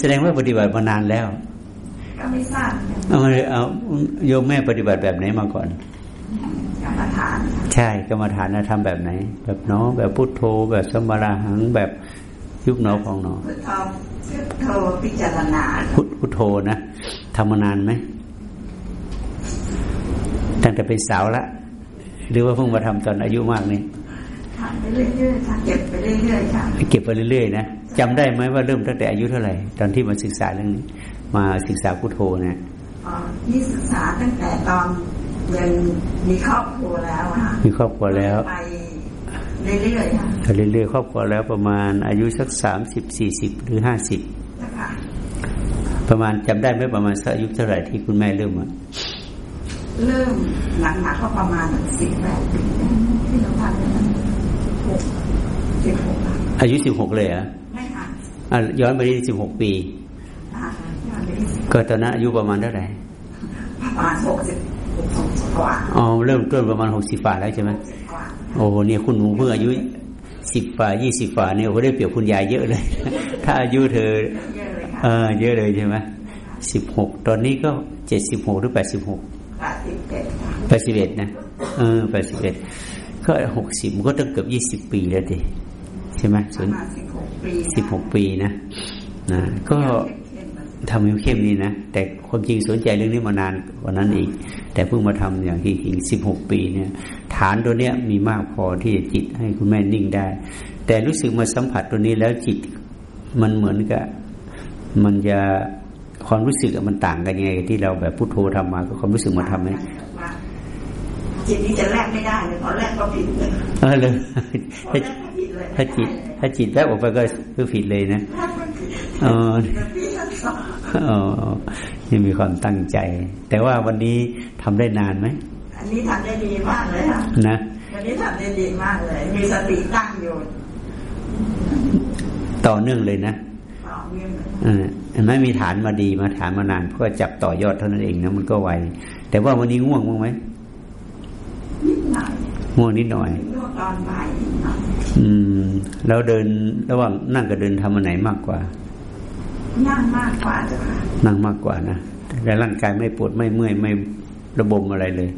แสดงว่าปฏิบัติมานานแล้วก็ไม่ทราบเอาเอาโยมแม่ปฏิบัติแบบไหนมาก่อนกรรมฐาน ใช่กรรมฐานนะทำแบบไหน แบบน้อแบบพุทโธแบบสมาราหังแบบ ยุบหนอพองหนอพุทโธพิจารณาพุทโธนะทำมานานไหมตั้งแต่เป็นสาวละ หรือว่าเพิ่งมาทำตอนอายุมากนี่ทำไปเรื่อยๆค่ะเก็บไปเรื่อยๆค่ะเก็บไปเรื่อยๆนะจำได้ไหมว่าเริ่มตั้งแต่อายุเท่าไหร่ ตอนที่มาศึกษาเรื่องนี้ มาศึกษาพุทโธเนี่ยอ๋อนี่ศึกษาตั้งแต่ตอนยังมีครอบครัวแล้วค่ะมีครอบครัวแล้วไป เรื่อยๆค่ะเรื่อยๆครอบครัวแล้วประมาณอายุสักสามสิบสี่สิบหรือห้าสิบประมาณจำได้ไหมประมาณสักอายุเท่าไหร่ที่คุณแม่เริ่มอะเริ่มหนักๆก็ประมาณสิบแปดปีที่เราทำเนี่ยหกสิบหกอายุสิบหกเลยอะไม่ค่ะอะย้อนไปที่สิบหกปีก็ตอนนั้นอายุประมาณเท่าไหร่ประมาณหกสิบหกสิบกว่าอ๋อเริ่มต้นประมาณหกสิบฝ่าแล้วใช่ไหม โอ้เนี่ยคุณหนูเพิ่งอายุสิบฝ่ายี่สิบฝ่าเนี่ยโอ้ได้เปรียบคุณยายเยอะเลย ถ้าอายุเธอเออเยอะเลยใช่ไหมสิบหกตอนนี้ก็เจ็ดสิบหกหรือแปดสิบหกแปดสิบเอ็ดนะเออแปดสิบเอ็ดก็หกสิบก็ต้องเกือบยี่สิบปีแล้วดิใช่ไหมส่วนสิบหกปีนะนะก็ทำให้เข้มนี่นะ แต่ความจริงสนใจเรื่องนี้มานานกว่านั้นอีก แต่เพิ่งมาทำอย่างที่จริงสิบหกปีเนี่ย ฐานตัวเนี้ยมีมากพอที่จะจิตให้คุณแม่นิ่งได้ แต่รู้สึกมาสัมผัสตัวนี้แล้วจิตมันเหมือนกับมันจะความรู้สึกมันต่างกันยังไง ที่เราแบบพุทโธทำมาก็ความรู้สึกมาทำไหมจิตนี้จะแลกไม่ได้เลยพอแลกก็ผิดเลยเออเลยถ้าจิต ถ้าจิตแลกออกไปก็คือผิดเลยนะอ๋ออ๋อนี่มีความตั้งใจ แต่ว่าวันนี้ทำได้นานไหม อันนี้ทำได้ดีมากเลยค่ะนะวันนี้ทำได้ดีมากเลย มีสติตั้งอยู่ต่อเนื่องเลยนะเห็นไหมมีฐานมาดีมาฐานมานานเพื่อจับต่อยอดเท่านั้นเองนะมันก็ไวแต่ว่าวันนี้ง่วงมั้งไหมง่วงนิดหน่อยง่วงตอนบ่ายอืมแล้วเดินระหว่างนั่งกับเดินทำอันไหนมากกว่า นั่งมากกว่าจ้ะค่ะนั่งมากกว่านะแต่ร่างกายไม่ปวดไม่เมื่อยไม่ระบมอะไรเลย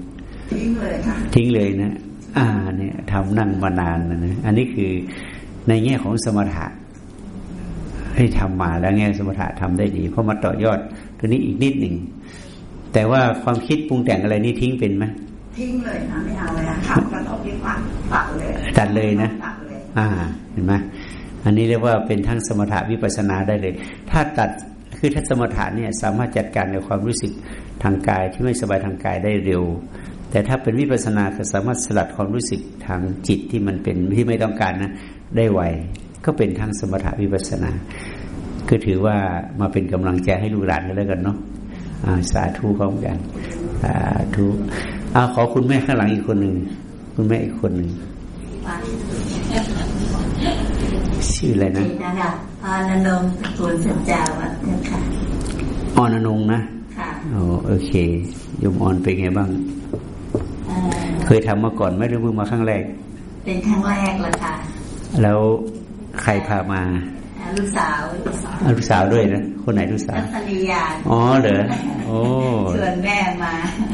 ทิ้งเลยค่ะทิ้งเลยนะอ่าเนี่ยทำนั่งมานานนะนะอันนี้คือในแง่ของสมถะให้ทำมาแล้วแง่สมถะทำได้ดี เพราะมาต่อยอดตัวนี้อีกนิดหนึ่งแต่ว่าความคิดปรุงแต่งอะไรนี่ทิ้งเป็นไหมทิ้งเลยนะไม่เอาเลยขับกระทบที่ฟันตัดเลยตัดเลยนะอ่าเห็นไหมอันนี้เรียกว่าเป็นทั้งสมถะวิปัสนาได้เลย ถ้าตัดคือถ้าสมถะเนี่ยสามารถจัดการในความรู้สึกทางกายที่ไม่สบายทางกายได้เร็ว แต่ถ้าเป็นวิปัสนาก็สามารถสลัดความรู้สึกทางจิตที่มันเป็นที่ไม่ต้องการนะได้ไวก็เป็นทั้งสมถะวิปัสนา ก็ถือว่ามาเป็นกำลังใจให้ลูกหลานกันแล้วกันเนาะสาธุพร้อมกันสาธุเอาขอคุณแม่ข้างหลังอีกคนหนึ่งคุณแม่อีกคนหนึ่งชื่ออะไรนะนะคะออนนงตะกูลสัจจาวัฒน์ค่ะออนนงนะค่ะโอ้โอเคยมออนเป็นไงบ้าง เคยทำมาก่อนไหมหรือเพิ่งมาครั้งแรก เป็นครั้งแรกเลยค่ะ แล้วใครพามาลูกสาวอะลูกสาวด้วยนะคนไหนลูกสาวนัภริยาอ๋อเหรอโอ้ชวนแม่มา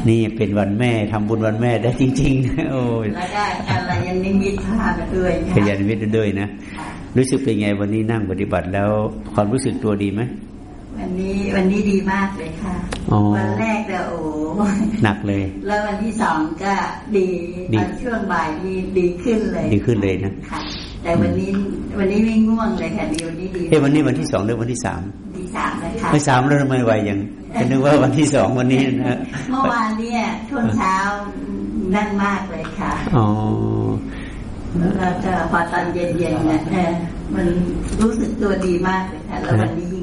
นี่เป็นวันแม่ทำบุญวันแม่ได้จริง ๆ โอ้ยแล้วก็อะไรยันนิมิตพามาด้วยขยันวิทย์ด้วยนะรู้สึกเป็นไงวันนี้นั่งปฏิบัติแล้วความรู้สึกตัวดีไหม วันนี้วันนี้ดีมากเลยค่ะอ๋อวันแรกเนี่ยโอ้หนักเลย แล้ววันที่สองก็ดีดีตอนช่วงบ่ายนี่ดีขึ้นเลย ดีขึ้นเลยนะค่ะแต่วันนี้วันนี้ไม่ง่วงเลยค่ะดีวันนี้ดีเอ้วันนี้วันที่สองหรือวันที่สามดีสามเลยค่ะไม่สามแล้วทำไมไวยังก็นึกว่าวันที่สองวันนี้นะเมื่อวานเนี่ยช่วงเช้านั่นมากเลยค่ะอ๋อแล้วก็พอตอนเย็นๆเนี่ยเออมันรู้สึกตัวดีมากเลยค่ะแล้ววันนี้ยิ่งดีใหญ่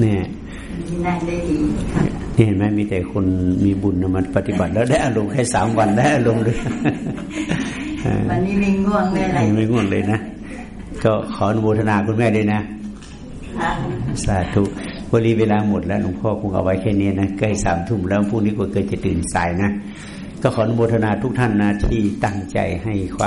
เนี่ยวันนี้นั่งได้ดีค่ะนี่เห็นไหมมีแต่คนมีบุญนะมันปฏิบัติแล้วได้อารมณ์แค่สามวันได้อารมณ์เลยวันนี้ไม่ง่วงไม่อะไรไม่ง่วงเลยนะก็ขออนุโมทนาคุณแม่ด้วยนะค่ะสาธุวันนี้เวลาหมดแล้วหลวงพ่อคงเอาไว้แค่นี้นะใกล้สามทุ่มแล้วพรุ่งนี้ก็เกิดจะตื่นสายนะก็ขออนุโมทนาทุกท่านนะที่ตั้งใจให้ความ